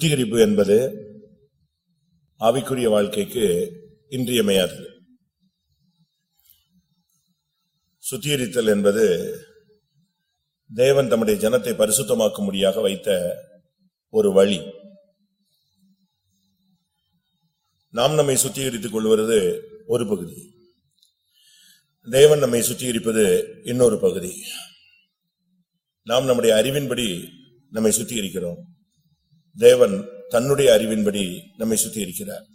சுத்திகரிப்பு என்பது ஆவிக்குரிய வாழ்க்கைக்கு இன்றியமையாதது. சுத்திகரித்தல் என்பது தேவன் தம்முடைய ஜனத்தை பரிசுத்தமாக்கும் முடியாக வைத்த ஒரு வழி. நாம் நம்மை சுத்திகரித்துக் கொள்வது ஒரு பகுதி. தேவன் நம்மை சுத்திகரிப்பது இன்னொரு பகுதி. நாம் நம்முடைய அறிவின்படி நம்மை சுத்திகரிக்கிறோம். தேவன் தன்னுடைய அறிவின்படி நம்மை சுத்திகரிக்கிறார்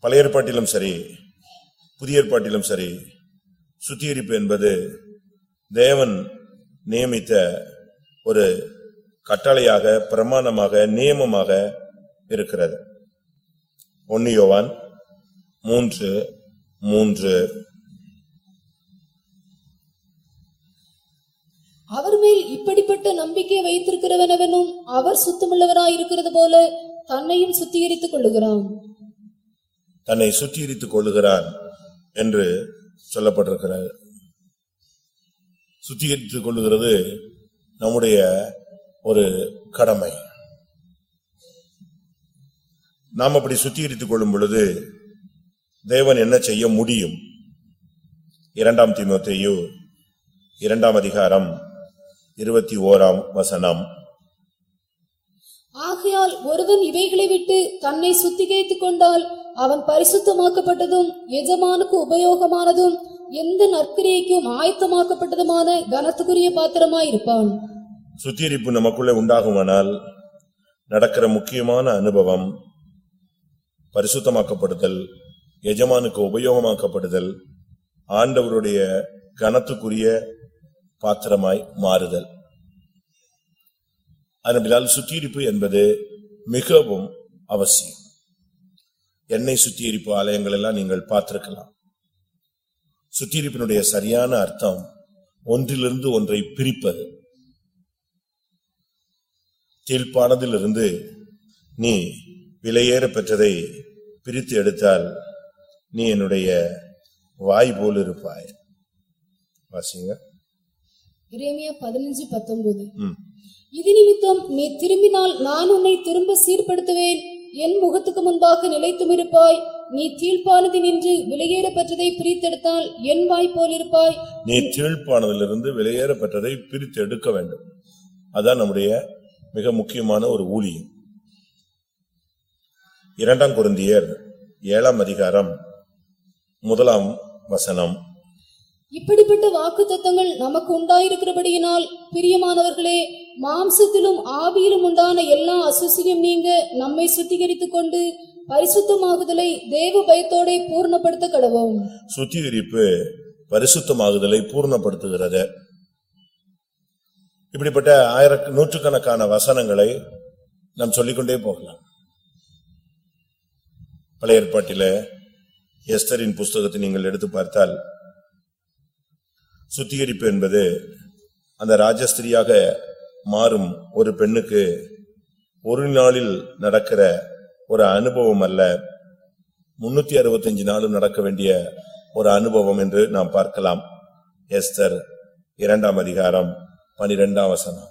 பழைய ஏற்பாட்டிலும் சரி புதிய ஏற்பாட்டிலும் சரி சுத்திகரிப்பு என்பது தேவன் நியமித்த ஒரு கட்டளையாக பிரமாணமாக நியமமாக இருக்கிறது. ஒன்னு யோவான் மூன்று மூன்று அவர் மேல் இப்படிப்பட்ட நம்பிக்கை வைத்திருக்கிறவனவனும் அவர் சுத்தமுள்ளவராயிருக்கிறது போல தன்னையும் சுத்திகரித்துக் கொள்ளுகிறான். தன்னை சுத்திகரித்துக் கொள்ளுகிறான் என்று சொல்லப்பட்டிருக்கிறார் சுத்திகரித்துக் கொள்ளுகிறது நம்முடைய ஒரு கடமை. நாம் அப்படி சுத்திகரித்துக் கொள்ளும் பொழுது தேவன் என்ன செய்ய முடியும்? இரண்டாம் தீமோத்தேயு இரண்டாம் அதிகாரம் இருபத்தி ஓராம் வசனம். ஆகையால் ஒருவன் இவைகளை விட்டு தன்னை சுத்திகரித்துக் கொண்டால் அவன் பரிசுத்தமாக்கப்பட்டதும் எஜமானுக்கு உபயோகமானதும் எந்த நற்கிரியைக்கும் ஆயத்தமாக்கப்பட்டதுமான கனத்துக்குரிய பாத்திரமாயிருப்பான். சுத்திகரிப்பு நமக்குள்ளே உண்டாகுமானால் நடக்கிற முக்கியமான அனுபவம் பரிசுத்தமாக்கப்படுதல் எஜமானுக்கு உபயோகமாக்கப்படுதல் ஆண்டவருடைய கனத்துக்குரிய பாத்திரமாய் மாறுதல். அதனால் சுத்திகரிப்பு என்பது மிகவும் அவசியம். எண்ணெய் சுத்திகரிப்பு ஆலயங்கள் எல்லாம் நீங்கள் பார்த்திருக்கலாம். சுத்திகரிப்பினுடைய சரியான அர்த்தம் ஒன்றிலிருந்து ஒன்றை பிரிப்பது. தீர்ப்பானதிலிருந்து நீ விலையேற பெற்றதை பிரித்து எடுத்தால் நீ என்னுடைய வாய் போல் இருப்பாய். வாசிங்க. இறைமையா பதினஞ்சு பத்தொன்பது. இது நிமித்தம் நீ திரும்பினால் நான் உன்னை திரும்ப சீர்படுத்துவேன். என் முகத்துக்கு முன்பாக நிலைத்தும் இருப்பாய் நீ தீழ்ப்பானது நின்று விலையேற பெற்றதை பிரித்தெடுத்தால் என் வாய் போல் இருப்பாய். நீ தீழ்ப்பானதிலிருந்து விலையேற பெற்றதை பிரித்து எடுக்க வேண்டும். அதான் நம்முடைய மிக முக்கியமான ஒரு ஊழியம். இரண்டாம் குருந்தியர் ஏழாம் அதிகாரம் முதலாம் வசனம். இப்படிப்பட்ட வாக்கு தத்தங்கள் நமக்கு உண்டாயிருக்கிறபடியினால் பிரியமானவர்களே மாம்சத்திலும் ஆவியிலும் உண்டான எல்லா அசுசியும் நீங்க நம்மை சுத்திகரித்துக் கொண்டு பரிசுத்தமாகுதலை தேவ பயத்தோட பூர்ணப்படுத்த கடவோம். சுத்திகரிப்பு பரிசுத்தமாகுதலை பூர்ணப்படுத்துகிறது. இப்படிப்பட்ட ஆயிர நூற்றுக்கணக்கான வசனங்களை நாம் சொல்லிக்கொண்டே போகலாம். பழைய ஏற்பாட்டில எஸ்தரின் புஸ்தகத்தை நீங்கள் எடுத்து பார்த்தால் சுத்திகரிப்பு என்பது அந்த ராஜஸ்திரியாக மாறும் ஒரு பெண்ணுக்கு ஒரு நாளில் நடக்கிற ஒரு அனுபவம் அல்ல. முன்னூத்தி அறுபத்தஞ்சு நாளும் நடக்க வேண்டிய ஒரு அனுபவம் என்று நாம் பார்க்கலாம். எஸ்தர் இரண்டாம் அதிகாரம் பனிரெண்டாம் வசனம்.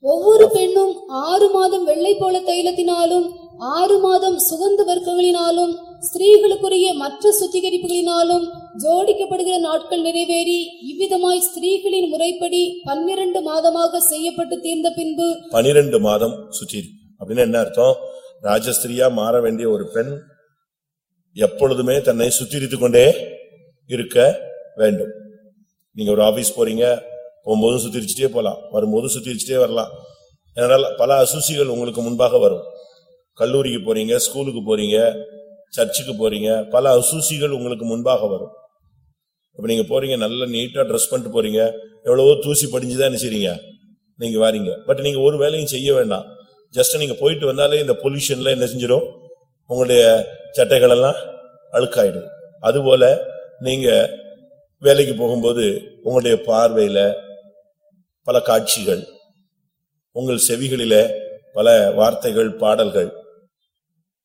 ஒவ்வொரு பெண்ணும் ஆறு மாதம் வெள்ளை போல தைலத்தினாலும் ஆறு மாதம் சுகந்த வர்க்கங்களினாலும் ஸ்திரீகளுக்குரிய மற்ற சுத்திகரிப்புகளினாலும் ஜோடிக்கப்படுகிற நாட்கள் நிறைவேறி இவ்விதமாய் ஸ்திரீகளின் முறைப்படி பன்னிரண்டு மாதமாக செய்யப்பட்டு தீர்ந்த பின்பு பனிரெண்டு மாதம் சுற்றி அப்படின்னு என்ன அர்த்தம்? ராஜஸ்திரியா மாற வேண்டிய ஒரு பெண் எப்பொழுதுமே தன்னை சுத்திரித்து கொண்டே இருக்க வேண்டும். நீங்க ஒரு ஆபீஸ் போறீங்க போகும்போதும் சுத்திரிச்சுட்டே போகலாம் வரும்போதும் சுத்திரிச்சுட்டே வரலாம். அதனால பல அசூசிகள் உங்களுக்கு முன்பாக வரும். கல்லூரிக்கு போறீங்க ஸ்கூலுக்கு போறீங்க சர்ச்சுக்கு போறீங்க பல அசூசிகள் உங்களுக்கு முன்பாக வரும். இப்போ நீங்க போறீங்க நல்ல நீட்டா ட்ரெஸ் பண்ணிட்டு போறீங்க. எவ்வளவோ தூசி படிஞ்சுதான் என்ன செய்றீங்க நீங்க வாரீங்க. பட் நீங்க ஒரு வேலையும் செய்ய வேண்டாம். ஜஸ்ட் நீங்க போயிட்டு வந்தாலே இந்த பொல்யூஷன்ல என்ன செஞ்சிடும் உங்களுடைய சட்டைகள் எல்லாம் அழுக்காயிடும். அதுபோல நீங்க வேலைக்கு போகும்போது உங்களுடைய பார்வையில பல காட்சிகள் உங்கள் செவிகளில பல வார்த்தைகள் பாடல்கள்.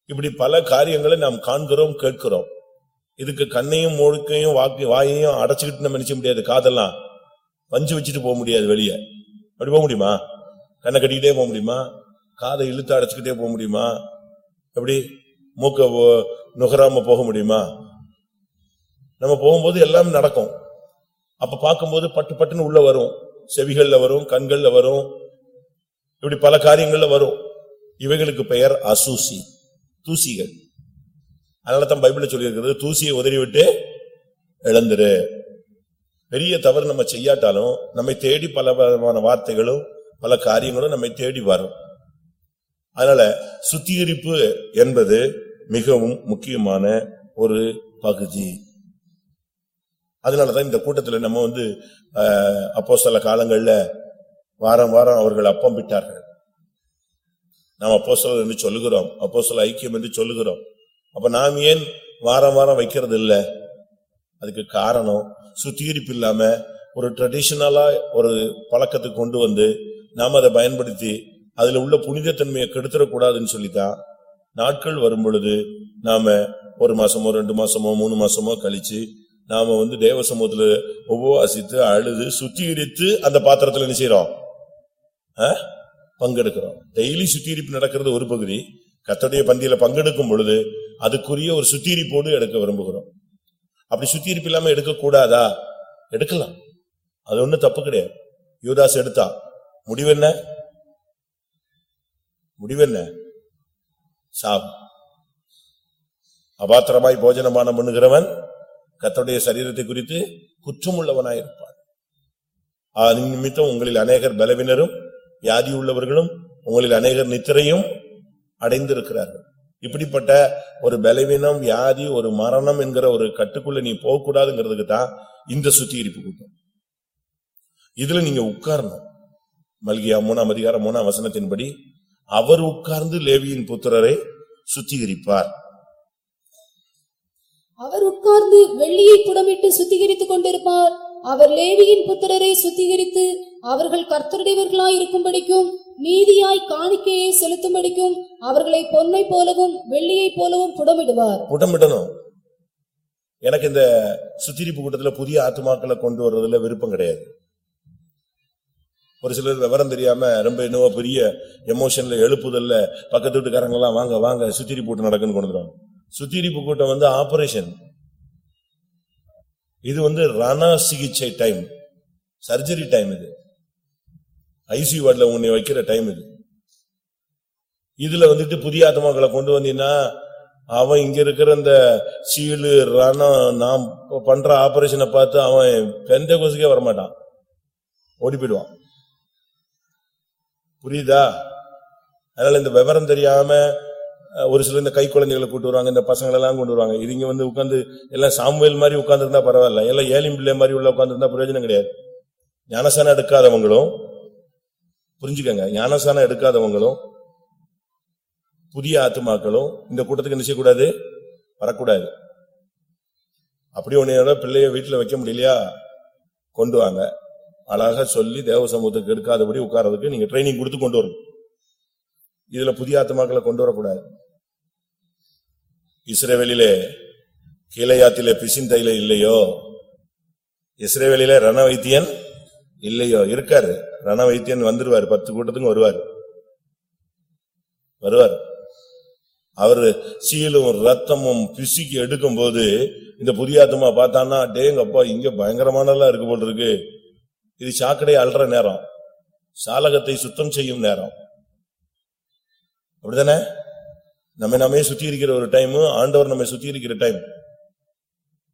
இப்படி பல காரியங்களை நாம் காண்கிறோம் கேட்கிறோம். இதுக்கு கண்ணையும் மூழுக்கையும் வாக்கு வாயையும் அடைச்சுக்கிட்டு நம்ம நினைச்ச முடியாது. காதெல்லாம் பஞ்சு வச்சுட்டு போக முடியாது வெளியே. அப்படி போக முடியுமா? கண்ணை கட்டிக்கிட்டே போக முடியுமா? காதை இழுத்து அடைச்சுக்கிட்டே போக முடியுமா? எப்படி? மூக்க நுகராம போக முடியுமா? நம்ம போகும்போது எல்லாம் நடக்கும். அப்ப பார்க்கும்போது பட்டு பட்டுன்னு உள்ள வரும். செவிகள்ல வரும் கண்கள்ல வரும். இப்படி பல காரியங்கள்ல வரும். இவைகளுக்கு பெயர் அசூசி தூசிகள். அதனால தான் பைபிள்ல சொல்லியிருக்கிறது தூசியை உதறி விட்டு இழந்துரு பெரிய தவறு நம்ம செய்யாட்டாலும் நம்மை தேடி பல விதமான வார்த்தைகளும் பல காரியங்களும் நம்மை தேடி வரும். அதனால சுத்திகரிப்பு என்பது மிகவும் முக்கியமான ஒரு பகுதி. அதனாலதான் இந்த கூட்டத்துல நம்ம வந்து அப்போ சில காலங்கள்ல வாரம் வாரம் அவர்கள் அப்பம் விட்டார்கள் நாம் அப்போ என்று சொல்லுகிறோம் அப்போ ஐக்கியம் என்று சொல்லுகிறோம். அப்ப நாம் ஏன் வாரம் வாரம் வைக்கிறது இல்லை? அதுக்கு காரணம் சுத்திகரிப்பு இல்லாம ஒரு ட்ரெடிஷனலா ஒரு பழக்கத்தை கொண்டு வந்து நாம் அதை பயன்படுத்தி அதுல உள்ள புனிதத்தன்மையை கெடுத்துடக்கூடாதுன்னு சொல்லித்தான் நாட்கள் வரும் பொழுது நாம ஒரு மாசமோ ரெண்டு மாசமோ மூணு மாசமோ கழிச்சு நாம வந்து தேவ சமூகத்துல உபவாசித்து அழுது சுத்திகரித்து அந்த பாத்திரத்துல என்ன செய்யறோம் ஆ? பங்கெடுக்கிறோம். டெய்லி சுத்திகரிப்பு நடக்கிறது ஒரு பகுதி. கத்தோடைய பந்தியில பங்கெடுக்கும் பொழுது அதுக்குரிய ஒரு சுத்திகரிப்போடு எடுக்க விரும்புகிறோம். அப்படி சுத்திகரிப்பு இல்லாம எடுக்கக்கூடாதா? எடுக்கலாம். அது ஒன்றும் தப்பு கிடையாது. யூதாஸ் எடுத்தா. முடிவு என்ன? முடிவு என்ன? சாப் அபாத்திரமாய் போஜனமானம் பண்ணுகிறவன் கத்தோடைய சரீரத்தை குறித்து குற்றமுள்ளவனாயிருப்பான். அதன் நிமித்தம் உங்களில் அநேகர் பலவினரும் வியாதி உள்ளவர்களும் உங்களில் அநேகர் நித்திரையும் அடைந்திருக்கிறார்கள். இப்படிப்பட்ட ஒரு பலவீனம் வியாதி ஒரு மரணம் என்கிற ஒரு கட்டுக்குள்ள நீ போகக்கூடாதுங்கிறதுக்கு தான் இந்த சுத்திகரிப்பு கூட்டம். இதுல நீங்க உட்காரணும். மல்கியா மூணாம் அதிகாரம் மூணாம் வசனத்தின்படி அவர் உட்கார்ந்து லேவியின் புத்திரரை சுத்திகரிப்பார். அவர் உட்கார்ந்து வெள்ளியை புடமிட்டு சுத்திகரித்துக் கொண்டிருப்பார். அவர் லேவியின் புத்திரரை சுத்திகரித்து அவர்கள் கர்த்தருடையவர்களாய் இருக்கும்படிக்கும் நீதியாய் காணிக்கையை செலுத்தும்படிக்கும் அவர்களை பொன்னை போலவும் வெள்ளியைப் போலவும் புடமிடுவார். புடமிடணும். எனக்கு இந்த சுத்திரிப்பு கூட்டத்துல புதிய ஆத்துமாக்களை கொண்டு வர்றதுல விருப்பம் கிடையாது. ஒரு சிலர் விவரம் தெரியாம ரொம்ப என்னவோ பெரிய எமோஷன்ல எழுப்புதல்ல பக்கத்து வீட்டுக்காரங்க எல்லாம் வாங்க வாங்க சுத்திரிப்பு கூட்டம் நடக்குன்னு கொண்டு சுத்திரிப்பு கூட்டம் வந்து ஆபரேஷன் இது வந்து ரண சிகிச்சை டைம் சர்ஜரி டைம் இது. ஐசி வார்டில் உன்னை வைக்கிற டைம் இது. இதுல வந்துட்டு புதிய ஆத்மாக்களை கொண்டு வந்தீங்கன்னா அவன் இங்க இருக்கிற இந்த சீலு ரணம் நாம் பண்ற ஆபரேஷனை பார்த்து அவன் பெந்த கொசுக்கே வரமாட்டான். ஓடி போயிடுவான். புரியுதா? அதனால இந்த விவரம் தெரியாம ஒரு சில இந்த கை குழந்தைகளை கூட்டு வருவாங்க இந்த பசங்களை எல்லாம் கொண்டு வருவாங்க. இது இங்க வந்து உட்காந்து எல்லாம் சாமுவேல் மாதிரி உட்கார்ந்து இருந்தா பரவாயில்ல. எல்லாம் ஏலிம் பிள்ளை மாதிரி உள்ள உட்கார்ந்து இருந்தா பிரயோஜனம் கிடையாது. ஞானசானம் எடுக்காதவங்களும் புரிஞ்சுக்கங்க. ஞானசானம் எடுக்காதவங்களும் புதிய ஆத்துமாக்களும் இந்த கூட்டத்துக்கு என்ன செய்யக்கூடாது? வரக்கூடாது. அப்படி உன்னையோட பிள்ளைய வீட்டுல வைக்க முடியலையா? கொண்டு வாங்க. அழகாக சொல்லி தேவ சமூகத்துக்கு எடுக்காதபடி உட்கார்றதுக்கு நீங்க ட்ரைனிங் கொடுத்து கொண்டு வரணும் இதுல புதிய ஆத்துமாக்களை கொண்டு வரக்கூடாது. இஸ்ரேவேலிலே கீழையாத்திலே பிசிந்தையில இல்லையோ? இஸ்ரேவேலிலே ரண வைத்தியன் இல்லையோ இருக்காரு. ரண வைத்தியன் வந்துருவாரு பத்து கூட்டத்துக்கும் வருவார். வருவார். அவரு சீலும் ரத்தமும் பிசுக்கி எடுக்கும்போது இந்த புதிய பார்த்தான்னா டேங்கப்பா இங்க பயங்கரமானலாம் இருக்கு போல் இருக்கு. இது சாக்கடை அல்ற நேரம். சாலகத்தை சுத்தம் செய்யும் நேரம். அப்படிதானே நம்ம நாமே சுத்தி இருக்கிற ஒரு டைம் ஆண்டவர் நம்மை சுத்தி இருக்கிற டைம்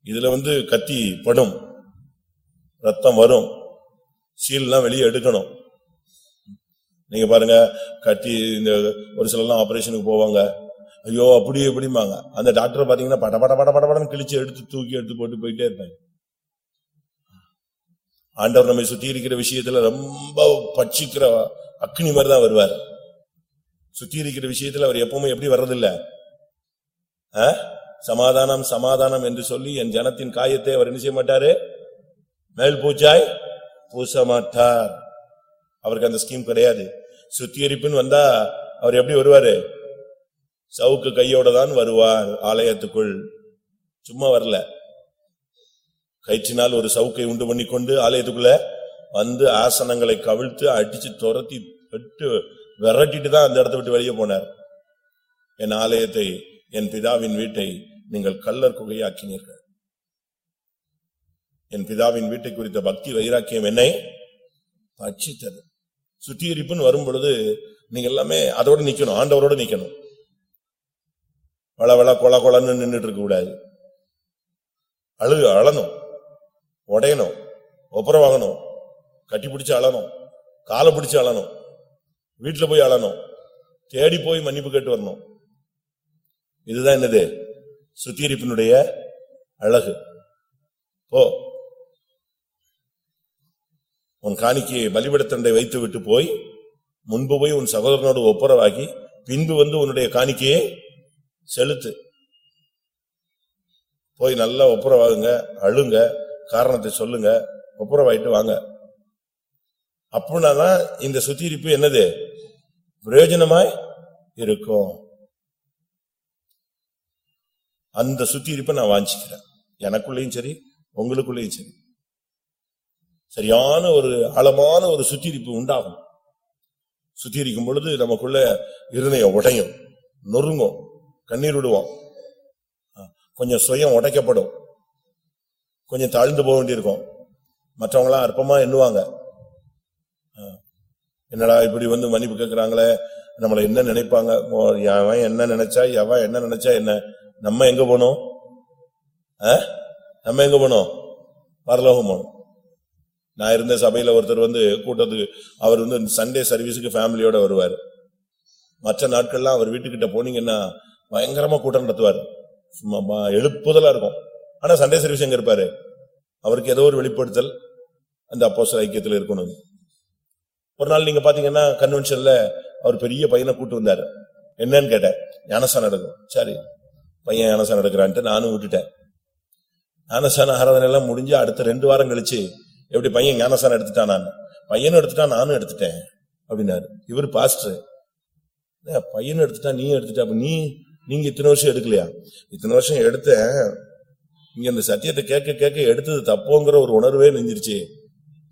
இதுல வந்து கத்தி படும். ரத்தம் வரும். சீல்லாம் வெளியே எடுக்கணும். நீங்க பாருங்க கட்டி இந்த ஒரு சிலர்லாம் ஆபரேஷனுக்கு போவாங்க. ஐயோ அப்படி எப்படிமாங்க அந்த டாக்டர் பாத்தீங்கன்னா பட பட பட படன்னு கிழிச்சு எடுத்து தூக்கி எடுத்து போட்டு போயிட்டே இருப்பாங்க. ஆண்டவர் நம்மை சுத்தி இருக்கிற விஷயத்துல ரொம்ப பட்சிக்கிற அக்னி மாதிரி தான் வருவார். சுத்தி இருக்கிற விஷயத்துல அவர் எப்பவுமே எப்படி வர்றதில்ல? ஆ? சமாதானம் சமாதானம் என்று சொல்லி என் ஜனத்தின் காயத்தை அவர் என்ன செய்ய மாட்டாரு? மேல் பூச்சாய் பூச மாட்டார் அவருக்கு அந்த ஸ்கீம் கிடையாது. சுத்திகரிப்புன்னு வந்தா அவர் எப்படி வருவாரு? சவுக்கு கையோட தான் வருவார் ஆலயத்துக்குள். சும்மா வரல. கயிற்றினால் ஒரு சவுக்கை உண்டு பண்ணி கொண்டு ஆலயத்துக்குள்ள வந்து ஆசனங்களை கவிழ்த்து அடிச்சு துரத்தி விட்டு விரட்டிட்டு தான் அந்த இடத்த விட்டு வெளியே போனார். என் ஆலயத்தை என் பிதாவின் வீட்டை நீங்கள் கல்லர் குகையாக்கினீர்கள். என் பிதாவின் வீட்டை குறித்த பக்தி வைராக்கியம் என்னை பட்சித்தது. சுத்திகரிப்புன்னு வரும் பொழுது நீங்க எல்லாமே அதோட நிக்கணும் ஆண்டவரோட நிக்கணும். வள வள கொல கொலன்னு நின்றுட்டு இருக்க கூடாது. அழுகு அழணும் உடையணும் ஒப்புரவாகணும் கட்டி பிடிச்சு அழணும் காலை பிடிச்சு அழணும் வீட்டுல போய் அழணும் தேடி போய் மன்னிப்பு கேட்டு வரணும். இதுதான் என்னது? சுத்திகரிப்பினுடைய அழகு. போ. உன் காணிக்கையை பலிபடத்தண்டை வைத்து விட்டு போய் முன்பு போய் உன் சகோதரனோடு ஒப்புரவாகி பின்பு வந்து உன்னுடைய காணிக்கையை செலுத்து. போய் நல்லா ஒப்புரவாகுங்க அழுங்க காரணத்தை சொல்லுங்க ஒப்புரவாயிட்டு வாங்க. அப்படின்னாதான் இந்த சுத்திகரிப்பு என்னது? பிரயோஜனமாய் இருக்கும். அந்த சுத்திகரிப்பை நான் வாஞ்சிக்கிறேன். எனக்குள்ளேயும் சரி உங்களுக்குள்ளேயும் சரி. சரியான ஒரு ஆழமான ஒரு சுத்திகரிப்பு உண்டாகும். சுத்திகரிக்கும் பொழுது நமக்குள்ள இருதயம் உடையும் நொறுங்கும் கண்ணீர் விடுவோம். கொஞ்சம் சுயம் உடைக்கப்படும். கொஞ்சம் தாழ்ந்து போக வேண்டியிருக்கும். மற்றவங்களாம் அற்பமா எண்ணுவாங்க. ஆ, என்னடா இப்படி வந்து மன்னிப்பு கேட்கிறாங்களே? நம்மளை என்ன நினைப்பாங்க? ஓ, என்ன நினைச்சா எவன் என்ன நினைச்சா என்ன? நம்ம எங்க போனோம்? ஆ? நம்ம எங்க போனோம்? பரலோகம் போனோம். நான் இருந்த சபையில ஒருத்தர் வந்து கூட்டத்துக்கு அவர் வந்து சண்டே சர்வீஸுக்கு ஃபேமிலியோட வருவார். மற்ற நாட்கள்லாம் அவர் வீட்டுக்கிட்ட போனீங்கன்னா பயங்கரமா கூட்டம் நடத்துவார். சும்மா எழுப்புதலா இருக்கும். ஆனா சண்டே சர்வீஸ் எங்க இருப்பாரு? அவருக்கு ஏதோ ஒரு வெளிப்படுத்தல் அந்த அப்போஸ்தல ஐக்கியத்தில் இருக்கணும். ஒரு நாள் நீங்க பாத்தீங்கன்னா கன்வென்ஷன்ல அவர் பெரிய பையனை கூட்டு வந்தார். என்னன்னு கேட்டேன். ஞானசானம் எடுக்கும் சரி பையன் ஞானசானம் எடுக்கிறான்ட்டு நானும் விட்டுட்டேன். ஞானசான ஆராதனை எல்லாம் முடிஞ்சு அடுத்த ரெண்டு வாரம் கழிச்சு எப்படி பையன் ஞானசானம் எடுத்துட்டான் பையனும் எடுத்துட்டான் நானும் எடுத்துட்டேன் அப்படின்னாரு. இவர் பாஸ்டர் பையனும் எடுத்துட்டா நீ எடுத்துட்ட அப்ப நீ நீங்க இத்தனை வருஷம் எடுக்கலையா? இத்தனை வருஷம் எடுத்தேன். இங்க இந்த சத்தியத்தை கேட்க கேட்க எடுத்தது தப்போங்கிற ஒரு உணர்வே நெஞ்சிருச்சு.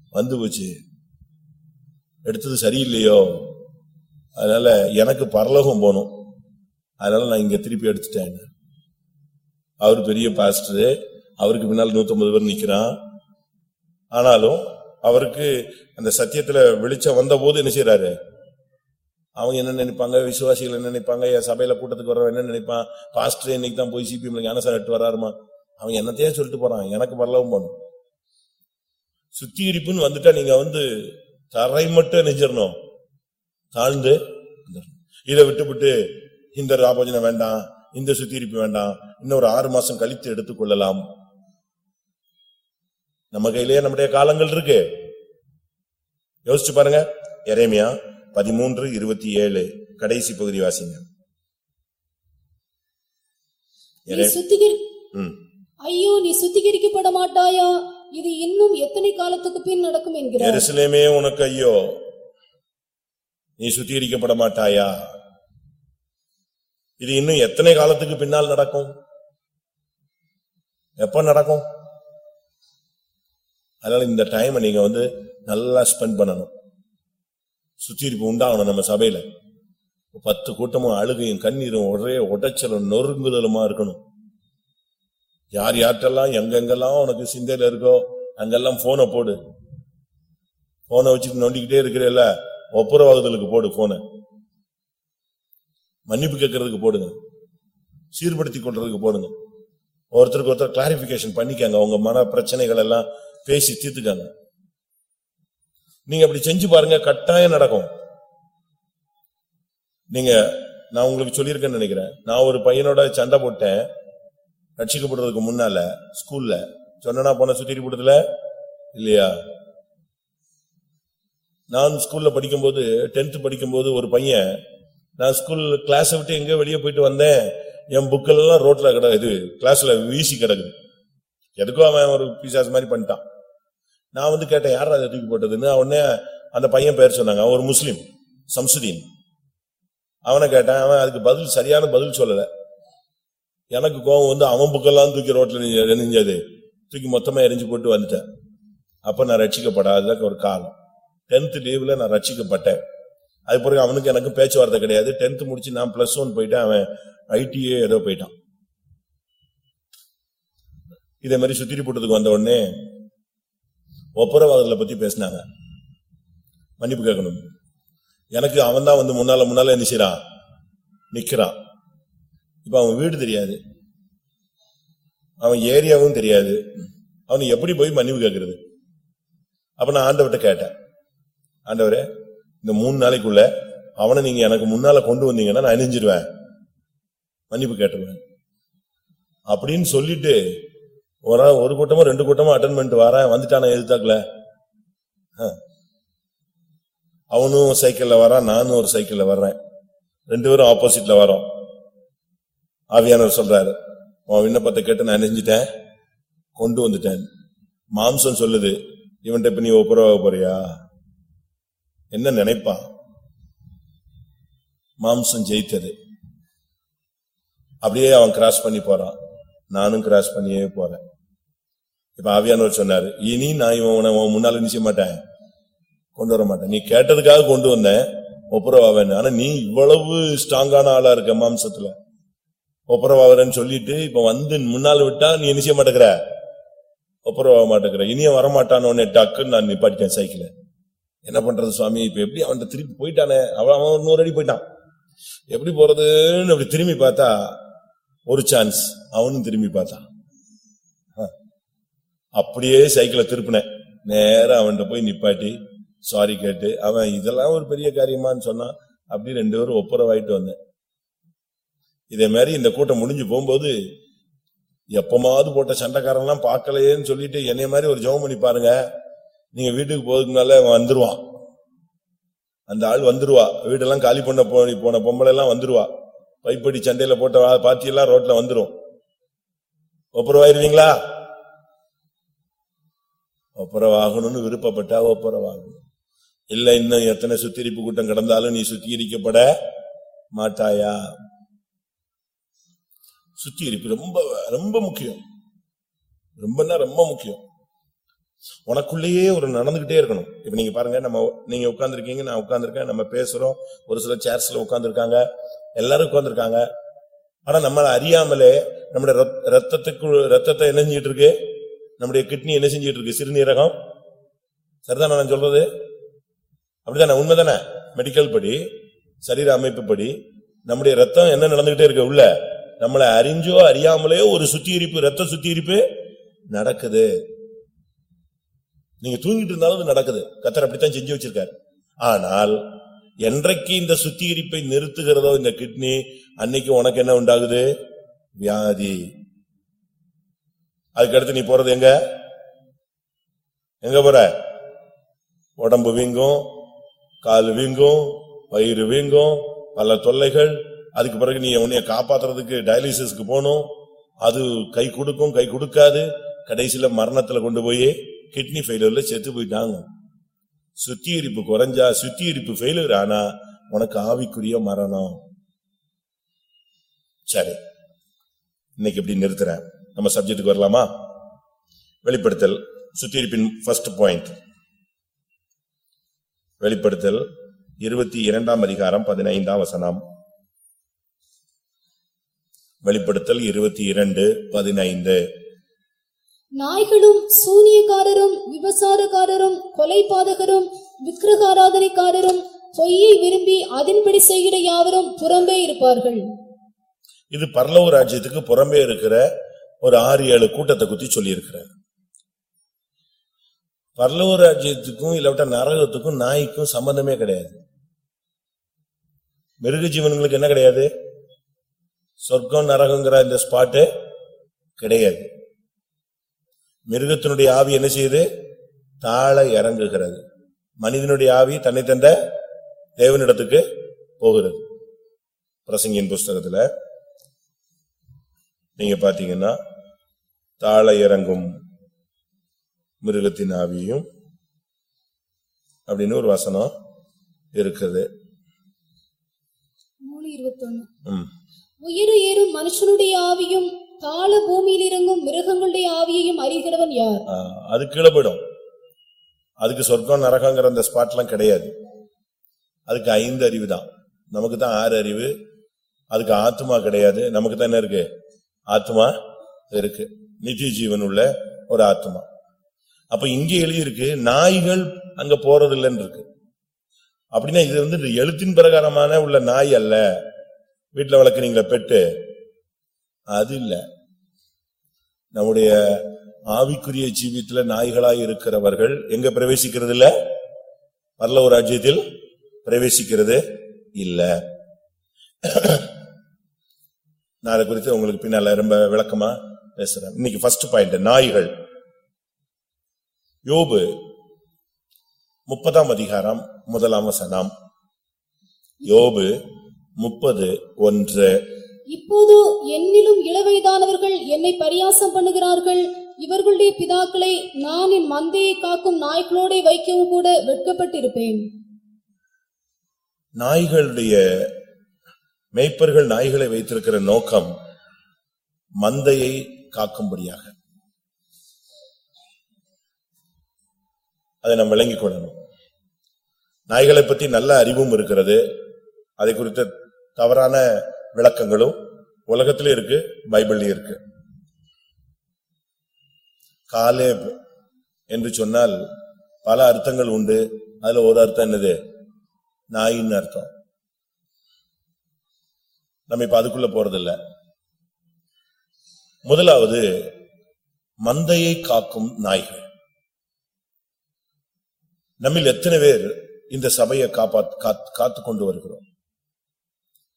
வந்து போச்சு. எடுத்தது சரியில்லையோ? அதனால எனக்கு பரலோகம் போகணும். அதனால நான் இங்க திருப்பி எடுத்துட்டேன் அவர் பெரிய பாஸ்டர் அவருக்கு பின்னால் நூத்தம்பது பேர் நிக்கிறான். ஆனாலும் அவருக்கு அந்த சத்தியத்துல வெளிச்சம் வந்த போது என்ன செய்யறாரு அவங்க என்ன நினைப்பாங்க? விசுவாசிகள் என்ன நினைப்பாங்க? என் சபையில கூட்டத்துக்கு வர்றவன் என்ன நினைப்பான்? பாஸ்டர் இன்னைக்கு தான் போய் சிபிஎம்ல ஞானசாரம் எட்டு வராருமா? அவன் என்னத்தையே சொல்லிட்டு போறான். எனக்கு வரலவும் போகணும் சுத்திகரிப்புன்னு வந்துட்டா நீங்க வந்து தரை மட்டும் நெஞ்சிடணும் தாழ்ந்து இதை விட்டுவிட்டு இந்த ராபோஜனை வேண்டாம் இந்த சுத்திகரிப்பு வேண்டாம் இன்னொரு ஆறு மாசம் கழித்து எடுத்துக்கொள்ளலாம். நம்ம கையிலேயே நம்முடைய காலங்கள் இருக்கு. யோசிச்சு பாருங்க. எரேமியா பதிமூன்று இருபத்தி ஏழு கடைசி பகுதி வாசிங்க. ஐயோ நீ சுத்திகரிக்கப்பட மாட்டாயா? இது இன்னும் எத்தனை காலத்துக்கு பின் நடக்கும் என்கிறார். எருசலேமே உனக்கு ஐயோ. நீ சுத்திகரிக்கப்பட மாட்டாயா? இது இன்னும் எத்தனை காலத்துக்கு பின்னால் நடக்கும்? எப்ப நடக்கும்? அதனால இந்த டைமை நீங்க வந்து நல்லா ஸ்பெண்ட் பண்ணணும். சுத்திருப்பு உண்டாகணும் நம்ம சபையில. பத்து கூட்டமும் அழுகையும் கண்ணீரும் ஒரே உடைச்சலும் நொறுங்குதலுமா இருக்கணும். யார் யார்கிட்டெல்லாம் எங்கெங்கெல்லாம் உனக்கு சிந்தையில இருக்கோ அங்கெல்லாம் போனை போடு. போனை வச்சுட்டு நோண்டிக்கிட்டே இருக்கிறல்ல ஒப்புரவாகுதலுக்கு போடு போனை மன்னிப்பு கேட்கறதுக்கு போடுங்க. சீர்படுத்தி கொள்றதுக்கு போடுங்க. ஒருத்தருக்கு ஒருத்தர் கிளாரிபிகேஷன் பண்ணிக்கங்க. உங்க மன பிரச்சனைகள் எல்லாம் பேசி தீர்த்துக்காங்க நீங்க அப்படி செஞ்சு பாருங்க கட்டாயம் நடக்கும். நீங்க நான் உங்களுக்கு சொல்லியிருக்கேன்னு நினைக்கிறேன். நான் ஒரு பையனோட சண்டை போட்டேன். ரட்சிக்கப்படுறதுக்கு முன்னால ஸ்கூல்ல சொன்னா போன சுத்திரி போட்டதுல இல்லையா? நான் ஸ்கூல்ல படிக்கும்போது டென்த் படிக்கும்போது ஒரு பையன் நான் ஸ்கூல் கிளாஸ் விட்டு எங்கேயோ வெளியே போயிட்டு வந்தேன். என் புக்கெல்லாம் ரோட்ல கிட இது கிளாஸ்ல வீசி கிடக்குது. எதுக்கும் அவன் ஒரு பீசாஸ் மாதிரி பண்ணிட்டான். நான் வந்து கேட்டேன் யார் அதை தூக்கி போட்டதுன்னு? உடனே அந்த பையன் பேர் சொன்னாங்க. அவன் ஒரு முஸ்லீம் சம்சுதீன். அவனை கேட்டேன். அவன் அதுக்கு பதில் சரியான பதில் சொல்லல. எனக்கு கோவம் வந்து அவன் புக்கெல்லாம் தூக்கி ரோட்ல நெஞ்சது தூக்கி மொத்தமா எரிஞ்சு போட்டு வந்துட்டேன். அப்ப நான் ரட்சிக்கப்படாததுக்கு ஒரு காலம். டென்த் லீவ்ல நான் ரட்சிக்கப்பட்டேன். அது பிறகு அவனுக்கு எனக்கு பேச்சுவார்த்தை கிடையாது. டென்த் முடிச்சு நான் பிளஸ் ஒன் போயிட்டேன். அவன் ஐடிஏ ஏதோ போயிட்டான். இதே மாதிரி சுத்திரி போட்டதுக்கு வந்த உடனே ஒப்புரவாதங்களை பத்தி பேசினாங்க. மன்னிப்பு கேட்கணும். எனக்கு அவன் தான் வந்து முன்னால முன்னால என்ன செய்யறான் நிக்கிறான் இப்ப அவன் வீடு தெரியாது. அவன் ஏரியாவும் தெரியாது. அவனுக்கு எப்படி போய் மன்னிப்பு கேட்கறது? அப்ப நான் ஆண்டவர்கிட்ட கேட்டேன். ஆண்டவரே இந்த மூணு நாளைக்குள்ள அவனை நீங்க எனக்கு முன்னால கொண்டு வந்தீங்கன்னா நான் அணிஞ்சிருவேன் மன்னிப்பு கேட்டுருவேன். அப்படின்னு சொல்லிட்டு ஒரு ஒரு கூட்டமோ ரெண்டு கூட்டமோ அட்டன் பண்ணிட்டு வரேன் வந்துட்டான எதிர்த்தாக்கல அவனும் சைக்கிள்ல வரான் நானும் ஒரு சைக்கிள்ல வர்றேன். ரெண்டு பேரும் ஆப்போசிட்ல வரோம். ஆவியானவர் சொல்றாரு உன் விண்ணப்பத்தை கேட்டு நான் நெஞ்சிட்டேன் கொண்டு வந்துட்டேன். மாம்சம் சொல்லுது இவன்ட்ட இப்ப நீ ஒப்புரவாக போறியா? என்ன நினைப்பான்? மாம்சம் ஜெயித்தது. அப்படியே அவன் கிராஸ் பண்ணி போறான். நானும் கிராஸ் பண்ணியே போறேன். இப்ப ஆவியானவர் சொன்னாரு இனி நான் இவன் உன் முன்னால நிச்சய மாட்டேன். கொண்டு வர மாட்டேன். நீ கேட்டதுக்காக கொண்டு வந்தேன் ஒப்புரவாவேன்னு. ஆனா நீ இவ்வளவு ஸ்ட்ராங்கான ஆளா இருக்க மாம்சத்துல. ஒப்புரவாகிறேன்னு சொல்லிட்டு இப்ப வந்து முன்னால விட்டா நீ நிச்சய மாட்டேங்கிற? ஒப்புரவாக மாட்டேங்கிற. இனிய வரமாட்டானோன்னு டக்குன்னு நான் நிப்பாட்டிட்டேன் சைக்கிளை. என்ன பண்றது சுவாமி? இப்ப எப்படி அவன் திருப்பி போயிட்டானே? அவன் அவன் நூறு அடி போயிட்டான். எப்படி போறதுன்னு அப்படி திரும்பி பார்த்தா ஒரு சான்ஸ் அவனும் திரும்பி பார்த்தான். அப்படியே சைக்கிளை திருப்பினேன் நேரம் அவன்கிட்ட போய் நிப்பாட்டி சாரி கேட்டு அவன் இதெல்லாம் ஒரு பெரிய காரியமான்னு சொன்னான் அப்படி ரெண்டு பேரும் ஒப்புரவாயிட்டு வந்தேன். இதே மாதிரி இந்த கூட்டம் முடிஞ்சு போகும்போது எப்பமாவது போட்ட சண்டைக்காரன்லாம் பார்க்கலையேன்னு சொல்லிட்டு என்னைய மாதிரி ஒரு ஜெபம் பண்ணி பாருங்க. நீங்க வீட்டுக்கு போறதுக்கு அவன் வந்துருவான் அந்த ஆள் வந்துருவா. வீடெல்லாம் காலி பண்ண போய் போன பொம்பளை எல்லாம் வந்துருவா. பைப்படி சண்டையில போட்ட வா- எல்லாம் ரோட்ல வந்துடும் ஒப்புரவாயிருவீங்களா? ஒப்புரவாகணும்னு விருப்பப்பட்டா ஒப்புரவாகணும். இல்ல இன்னும் எத்தனை சுத்திரிப்பு கூட்டம் கிடந்தாலும் நீ சுத்திகரிக்கப்பட மாட்டாயா? சுத்திகரிப்பு ரொம்ப ரொம்ப முக்கியம். ரொம்பன்னா ரொம்ப முக்கியம். உனக்குள்ளேயே ஒரு நடந்துகிட்டே இருக்கணும். இப்ப நீங்க பாருங்க நம்ம நீங்க உட்காந்துருக்கீங்க நான் உட்காந்துருக்கேன் நம்ம பேசுறோம் ஒரு சில சேர்ஸ்ல உட்காந்துருக்காங்க எல்லாரும் உட்காந்துருக்காங்க ஆனா நம்மளை அறியாமலே நம்முடைய ரத்- ரத்தத்துக்கு ரத்தத்தை என்ன செஞ்சிட்டு இருக்கு. நம்முடைய கிட்னி என்ன செஞ்சுட்டு இருக்கு சிறுநீரகம். சரிதானே நான் சொல்றது? அப்படிதானே உண்மைதானே? மெடிக்கல் படி சரீர அமைப்பு படி நம்முடைய ரத்தம் என்ன நடந்துகிட்டே இருக்கு உள்ள? நம்மளை அறிஞ்சோ அறியாமலே ஒரு சுத்திகரிப்பு ரத்த சுத்திகரிப்பு நடக்குது. நீங்க தூங்கிட்டு இருந்தாலும் அது நடக்குது. கத்தர் அப்படித்தான் செஞ்சு வச்சிருக்காரு. ஆனால் என்றைக்கு இந்த சுத்திகரிப்பை நிறுத்துகிறதோ இந்த கிட்னி அன்னைக்கு உனக்கு என்ன உண்டாகுது? வியாதி. அதுக்கடுத்து நீ போறது எங்க? எங்க போற? உடம்பு வீங்கும் கால் வீங்கும் வயிறு வீங்கும் பல தொல்லைகள். அதுக்கு பிறகு நீ உன்னைய காப்பாத்துறதுக்கு டயாலிசிஸ்க்கு போகணும். அது கை கொடுக்கும் கை கொடுக்காது. கடைசியில மரணத்துல கொண்டு போய் கிட்னி ஃபெயிலியர்ல செத்து போயிட்டாங்க. சுத்திகரிப்பு குறைஞ்சா சுத்திகரிப்பு ஃபெயிலியர் ஆனா உனக்கு ஆவிக்குரிய மரணம். சரி. இன்னைக்கு இப்படி நிறுத்துறேன். நம்ம சப்ஜெக்ட்டுக்கு வரலாமா? வெளிப்படுத்தல் சுத்திகரிப்பின் ஃபர்ஸ்ட் பாயிண்ட் வெளிப்படுத்தல் இருபத்தி இரண்டாம் அதிகாரம் பதினைந்தாம் வசனம். வெளிப்படுத்தல் இருபத்தி இரண்டு பதினைந்து. நாய்களும் சூனியக்காரரும் விபசாரக்காரரும் கொலைபாதகரும் விக்கிரகாராதனைக்காரரும் பொய்யை விரும்பி அதன்படி செய்கிற யாவரும் புறம்பே இருப்பார்கள். இது பரலோக ராஜ்யத்துக்கு புறம்பே இருக்கிற ஒரு ஆறு ஏழு கூட்டத்தை குத்தி சொல்லியிருக்கிறார். பரலோக ராஜ்யத்துக்கும் இல்லாவிட்ட நரகத்துக்கும் நாய்க்கும் சம்பந்தமே கிடையாது. மிருக ஜீவன்களுக்கு என்ன கிடையாது? சொர்க்கம் நரகங்கிற இந்த ஸ்பாட்டு கிடையாது. மிருகத்தினுடைய ஆவி என்ன செய்யுது? தாழ இறங்குகிறது. மனிதனுடைய ஆவி தன்னை தந்த தேவனிடத்துக்கு போகிறது. பிரசங்கியின் புஸ்தகத்துல நீங்க பாத்தீங்கன்னா தாழ இறங்கும் மிருகத்தின் ஆவியும் அப்படின்னு ஒரு வசனம் இருக்குது. உயிர ஏறும் மனுஷனுடைய ஆவியும் தாழ பூமியில் இறங்கும் மிருகங்களுடைய ஆவியையும் அறிகிறவன் யார்? அது கீழே போயிடும். அதுக்கு சொர்க்கம் நரகங்கிற அந்த ஸ்பாட்லாம் கிடையாது. அதுக்கு ஐந்து அறிவு தான். நமக்கு தான் ஆறு அறிவு. அதுக்கு ஆத்மா கிடையாது. நமக்கு தான் என்ன இருக்கு? ஆத்மா இருக்கு. நித்திய ஜீவன் உள்ள ஒரு ஆத்மா. அப்ப இங்க எழுதியிருக்கு நாய்கள் அங்க போறது இல்லைன்னு இருக்கு. அப்படின்னா இது வந்து எழுத்தின் பிரகாரமான உள்ள நாய் அல்ல. வீட்டுல வளர்க்குறீங்களா பெட்டு. அது இல்ல. நம்முடைய ஆவிக்குரிய ஜீவியத்துல நாய்களாய் இருக்கிறவர்கள் எங்க பிரவேசிக்கிறது இல்ல பரலோக ராஜ்யத்தில் பிரவேசிக்கிறது இல்ல. நான் அதை குறித்து உங்களுக்கு பின்னால ரொம்ப விளக்கமா பேசுறேன். இன்னைக்கு ஃபர்ஸ்ட் பாயிண்ட் நாய்கள். யோபு முப்பதாம் அதிகாரம் முதலாம் வசனம். யோபு முப்பது ஒன்று. இப்போது என்னிலும் இளவயதானவர்கள் என்னை பரியாசம் பண்ணுகிறார்கள். இவர்களுடைய பிதாக்களை நான் என் மந்தையை காக்கும் நாய்களோட வைக்கவும் கூட வெட்கப்பட்டிருப்பேன். நாய்களுடைய மேய்ப்பர்கள் நாய்களை வைத்திருக்கிற நோக்கம் மந்தையை காக்கும்படியாக. அதை நாம் விளங்கிக் கொள்ளணும். நாய்களை பற்றி நல்ல அறிவும் இருக்கிறது. அதை குறித்த தவறான விளக்கங்களும் உலகத்திலும் இருக்கு பைபிள்லயும் இருக்கு. காலேப் என்று சொன்னால் பல அர்த்தங்கள் உண்டு. அதுல ஒரு அர்த்தம் என்னது? நாயின்னு அர்த்தம். நம்ம இப்ப அதுக்குள்ள போறதில்ல. முதலாவது மந்தையை காக்கும் நாய்கள். நம்மில் எத்தனை பேர் இந்த சபையை காப்பா காத்து கொண்டு வருகிறோம்?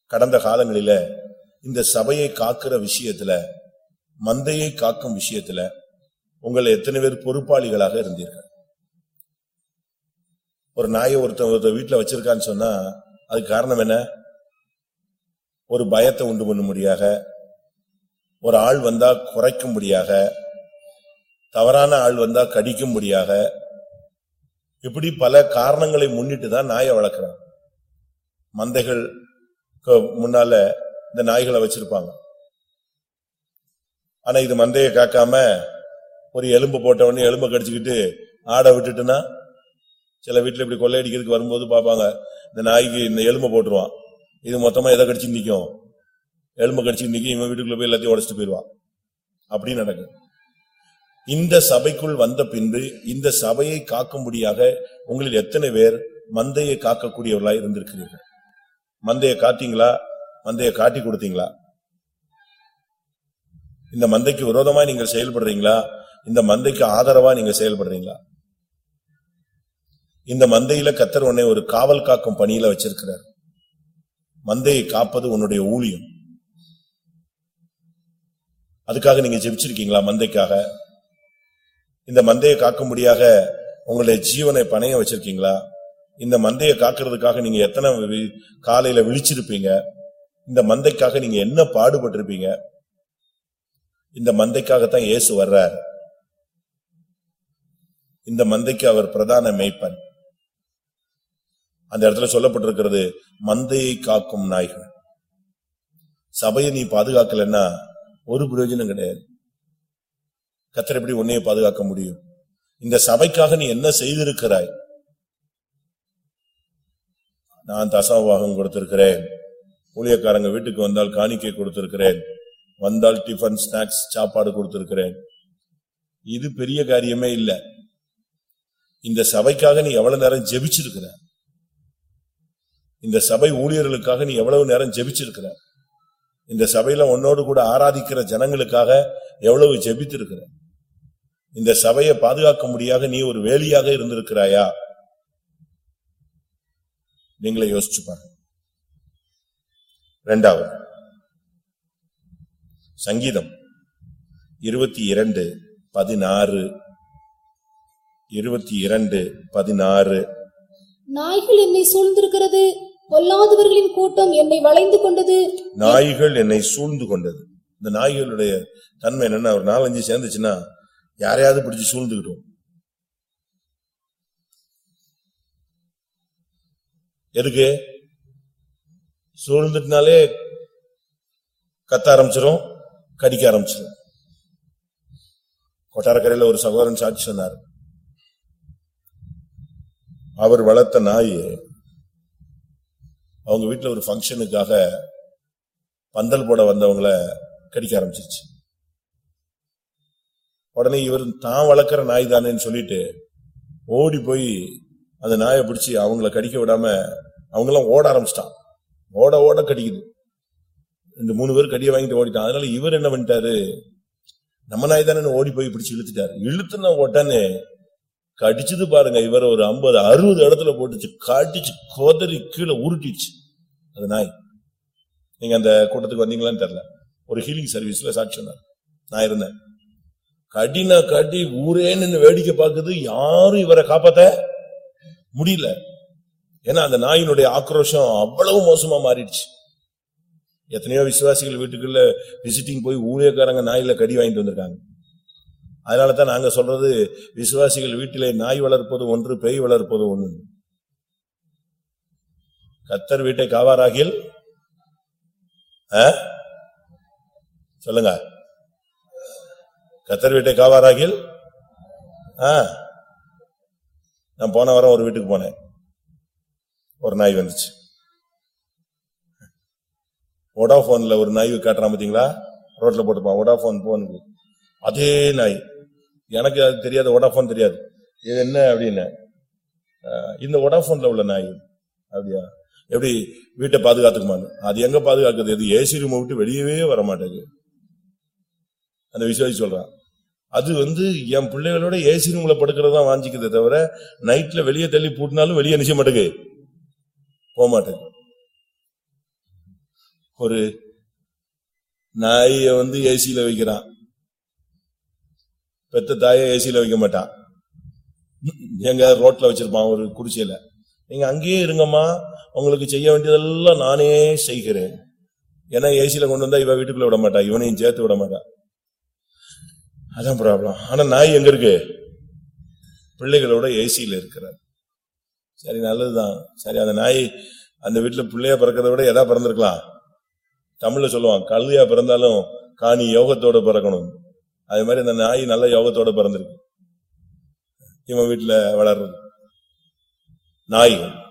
கடந்த காலங்களில இந்த சபையை காக்கிற விஷயத்துல மந்தையை காக்கும் விஷயத்துல உங்களை எத்தனை பேர் பொறுப்பாளிகளாக இருந்தீர்கள்? ஒரு நாயை ஒருத்தன் ஒருத்தர் வீட்டுல வச்சிருக்கான்னு சொன்னா அதுக்கு காரணம் என்ன? ஒரு பயத்தை உண்டு பண்ணும்படியாக ஒரு ஆள் வந்தா குறைக்கும்படியாக தவறான ஆள் வந்தா கடிக்கும்படியாக இப்படி பல காரணங்களை முன்னிட்டு தான் நாயை வளர்க்குறாங்க மந்தைகள் முன்னால இந்த நாய்களை வச்சிருப்பாங்க. ஆனா இது மந்தையை காக்காம ஒரு எலும்பு போட்டவொடனே எலும்பை கடிச்சுக்கிட்டு ஆடை விட்டுட்டுனா சில வீட்டுல இப்படி கொள்ளையடிக்கிறதுக்கு வரும்போது பார்ப்பாங்க இந்த நாய்க்கு இந்த எலும்பை போட்டுருவான். இது மொத்தமா எதை கடிச்சு நிற்கும் எலும்பு கடிச்சு நிற்கும் இவன் வீட்டுக்குள்ள போய் எல்லாத்தையும் உடச்சிட்டு போயிடுவான். அப்படி நடக்கும் இந்த சபைக்குள் வந்த பின்பு இந்த சபையை காக்கும்படியாக உங்களில் எத்தனை பேர் மந்தையை காக்கக்கூடியவர்களா இருந்திருக்கிறீர்கள்? மந்தையை காத்தீங்களா? மந்தையை காட்டி கொடுத்தீங்களா? இந்த மந்தைக்கு விரோதமா நீங்கள் செயல்படுறீங்களா? இந்த மந்தைக்கு ஆதரவா நீங்க செயல்படுறீங்களா? இந்த மந்தையில கத்தர் உன்னை ஒரு காவல் காக்கும் பணியில வச்சிருக்கிறார். மந்தையை காப்பது உன்னுடைய ஊழியம். அதுக்காக நீங்க ஜெபிச்சிருக்கீங்களா மந்தைக்காக? இந்த மந்தையை காக்கும்படியாக உங்களுடைய ஜீவனை பணைய வச்சிருக்கீங்களா? இந்த மந்தையை காக்கிறதுக்காக நீங்க எத்தனை வி- காலையில விழிச்சிருப்பீங்க? இந்த மந்தைக்காக நீங்க என்ன பாடுபட்டிருப்பீங்க? இந்த மந்தைக்காகத்தான் இயேசு வர்றார். இந்த மந்தைக்கு அவர் பிரதான மேய்ப்பன். அந்த இடத்துல சொல்லப்பட்டிருக்கிறது மந்தையை காக்கும் நாய்கள். சபையை நீ பாதுகாக்கலன்னா ஒரு பிரயோஜனம் கிடையாது. கத்தர் எப்படி உன்னைய பாதுகாக்க முடியும்? இந்த சபைக்காக நீ என்ன செய்திருக்கிறாய்? நான் தசாவாகம் கொடுத்திருக்கிறேன். ஊழியக்காரங்க வீட்டுக்கு வந்தால் காணிக்கை கொடுத்திருக்கிறேன். வந்தால் டிஃபன் ஸ்நாக்ஸ் சாப்பாடு கொடுத்திருக்கிறேன். இது பெரிய காரியமே இல்லை. இந்த சபைக்காக நீ எவ்வளவு நேரம் ஜெபிச்சிருக்கிற? இந்த சபை ஊழியர்களுக்காக நீ எவ்வளவு நேரம் ஜெபிச்சிருக்கிற? இந்த சபையில உன்னோடு கூட ஆராதிக்கிற ஜனங்களுக்காக எவ்வளவு ஜெபித்திருக்கிற? இந்த சபையை பாதுகாக்க முடியாத நீ ஒரு வேலியாக இருந்திருக்கிறாயா? நீங்களே யோசிச்சு பாருங்க. இரண்டாவது சங்கீதம் இருபத்தி இரண்டு பதினாறு இருபத்தி இரண்டு பதினாறு. நாய்கள் என்னை சூழ்ந்திருக்கிறது. பொல்லாதவர்களின் கூட்டம் என்னை வளைந்து கொண்டது. நாய்கள் என்னை சூழ்ந்து கொண்டது. இந்த நாய்களுடைய தன்மை என்னன்னா ஒரு நாலஞ்சு சேர்ந்துச்சுன்னா யாரையாவது பிடிச்சு சூழ்ந்துக்கிட்டோம் எதுக்கு? சூழ்ந்துட்டுனாலே கத்த ஆரம்பிச்சிரும் கடிக்க ஆரம்பிச்சிடும் கொட்டாரக்கரையில ஒரு சகோதரன் சாட்சி சொன்னார். அவர் வளர்த்த நாயை அவங்க வீட்டில் ஒரு ஃபங்க்ஷனுக்காக பந்தல் போட வந்தவங்கள கடிக்க ஆரம்பிச்சிருச்சு. உடனே இவர் தான் வளர்க்குற நாய் தானேன்னு சொல்லிட்டு ஓடி போய் அந்த நாயை பிடிச்சி அவங்கள கடிக்க விடாம அவங்களாம் ஓட ஆரம்பிச்சிட்டான். ஓட ஓட கடிக்குது. ரெண்டு மூணு பேர் கடியை வாங்கிட்டு ஓடிட்டான். அதனால இவர் என்ன பண்ணிட்டாரு? நம்ம நாய் தானே ஓடி போய் பிடிச்சி இழுத்துட்டாரு. இழுத்துன உடனே கடிச்சது பாருங்க இவர் ஒரு ஐம்பது அறுபது இடத்துல போட்டுச்சு. காட்டிச்சு கோதறி கீழே உருட்டிச்சு. அது நாய். நீங்க அந்த கூட்டத்துக்கு வந்தீங்களான்னு தெரியல. ஒரு ஹீலிங் சர்வீஸ்ல சாட்சி நான் இருந்தேன். கடின கடி ஊரே நின்று வேடிக்கை பார்க்குது. யாரும் இவரை காப்பாத்த முடியல. ஏன்னா அந்த நாயினுடைய ஆக்ரோஷம் அவ்வளவு மோசமா மாறிடுச்சு. எத்தனையோ விசுவாசிகள் வீட்டுக்குள்ள விசிட்டிங் போய் ஊழியக்காரங்க நாயில கடி வாங்கிட்டு வந்திருக்காங்க. அதனால தான் நாங்க சொல்றது விசுவாசிகள் வீட்டிலே நாய் வளர்ப்பது ஒன்று பேய் வளர்ப்பது ஒன்று. கத்தர் வீட்டை காவாராகில் ஆ? சொல்லுங்க. கத்தர் வீட்டை காவாராகில் ஆ? நான் போன வாரம் ஒரு வீட்டுக்கு போனேன். ஒரு நாய் வந்துச்சு. வோடாபோன்ல ஒரு நாய் காட்டுறான் பாத்தீங்களா? ரோட்ல போட்டுப்பான். வோடாபோன் போனுக்கு அதே நாய். எனக்கு அது தெரியாது வோடாபோன் தெரியாது. இது என்ன அப்படின்னு இந்த வோடாபோன்ல உள்ள நாய். அப்படியா? எப்படி வீட்டை பாதுகாத்துக்குமான்னு? அது எங்க பாதுகாக்குது எது ஏசி ரூம் விட்டு வெளியவே வர மாட்டேங்குது அந்த விசுவாசி சொல்றான். அது வந்து என் பிள்ளைகளோட ஏசி ரூம்ல படுக்கிறதா தான் வாஞ்சிக்குதே தவிர நைட்ல வெளியே தள்ளி பூட்டினாலும் வெளியே நிச்சய மாட்டேங்கு போக மாட்டேங்குது ஒரு நாய வந்து ஏசியில வைக்கிறான். பெத்த தாயை ஏசியில வைக்க மாட்டான். எங்க ரோட்ல வச்சிருப்பான் ஒரு குடிசையில. நீங்க அங்கேயே இருங்கம்மா உங்களுக்கு செய்ய வேண்டியதெல்லாம் நானே செய்கிறேன். ஏன்னா ஏசியில கொண்டு வந்தா இவ வீட்டுக்குள்ள விட மாட்டா இவனையும் சேர்த்து விட மாட்டா. அதான் ப்ராப்ளம் ஆனா நாய் எங்க இருக்கு? பிள்ளைகளோட ஏசியில இருக்கிறார். சரி நல்லதுதான். சரி அந்த நாய் அந்த வீட்டுல பிள்ளையா பிறக்கிறத விட எதா பிறந்திருக்கலாம்? தமிழ்ல சொல்லுவான் கழுதையா பிறந்தாலும் காணி யோகத்தோட பிறக்கணும். அது மாதிரி அந்த நாய் நல்ல யோகத்தோட பிறந்திருக்கு. இவன் வீட்டுல வளர்றது. நாய்கள்.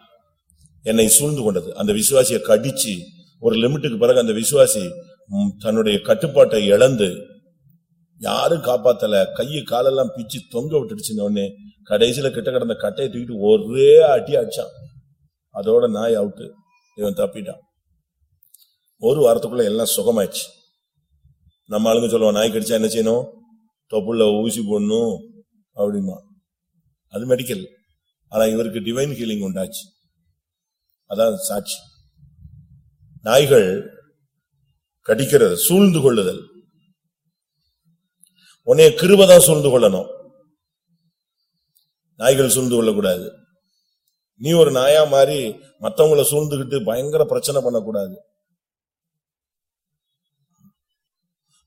என்னை சூழ்ந்து கொண்டது. அந்த விசுவாசியை கடிச்சு ஒரு லிமிட்டுக்கு பிறகு அந்த விசுவாசி தன்னுடைய கட்டுப்பாட்டை இழந்து யாரும் காப்பாத்தல. கையை காலெல்லாம் பிச்சு தொங்க விட்டுடுச்சுன்னு உடனே. கடைசியில கிட்ட கிடந்த கட்டையை தூக்கிட்டு ஒரே அடி அடிச்சான். அதோட நாய் அவுட்டு. இவன் தப்பிட்டான். ஒரு வாரத்துக்குள்ள எல்லாம் சுகமாயிடுச்சு. நம்ம ஆளுங்க சொல்லுவோம் நாய் கடிச்சா என்ன செய்யணும்? தொப்புள்ள ஊசி போடணும். அப்படிமா அது மெடிக்கல் ஆனா இவருக்கு டிவைன் ஹீலிங் உண்டாச்சு. அதான் சாட்சி. நாய்கள் கடிக்கிறது சூழ்ந்து கொள்ளுதல். உன்னைய கிருபதான் சூழ்ந்து கொள்ளணும். நாய்கள் சூழ்ந்து கொள்ளக்கூடாது. நீ ஒரு நாயா மாறி மத்தவங்கள சூழ்ந்துகிட்டு பயங்கர பிரச்சனை பண்ணக்கூடாது.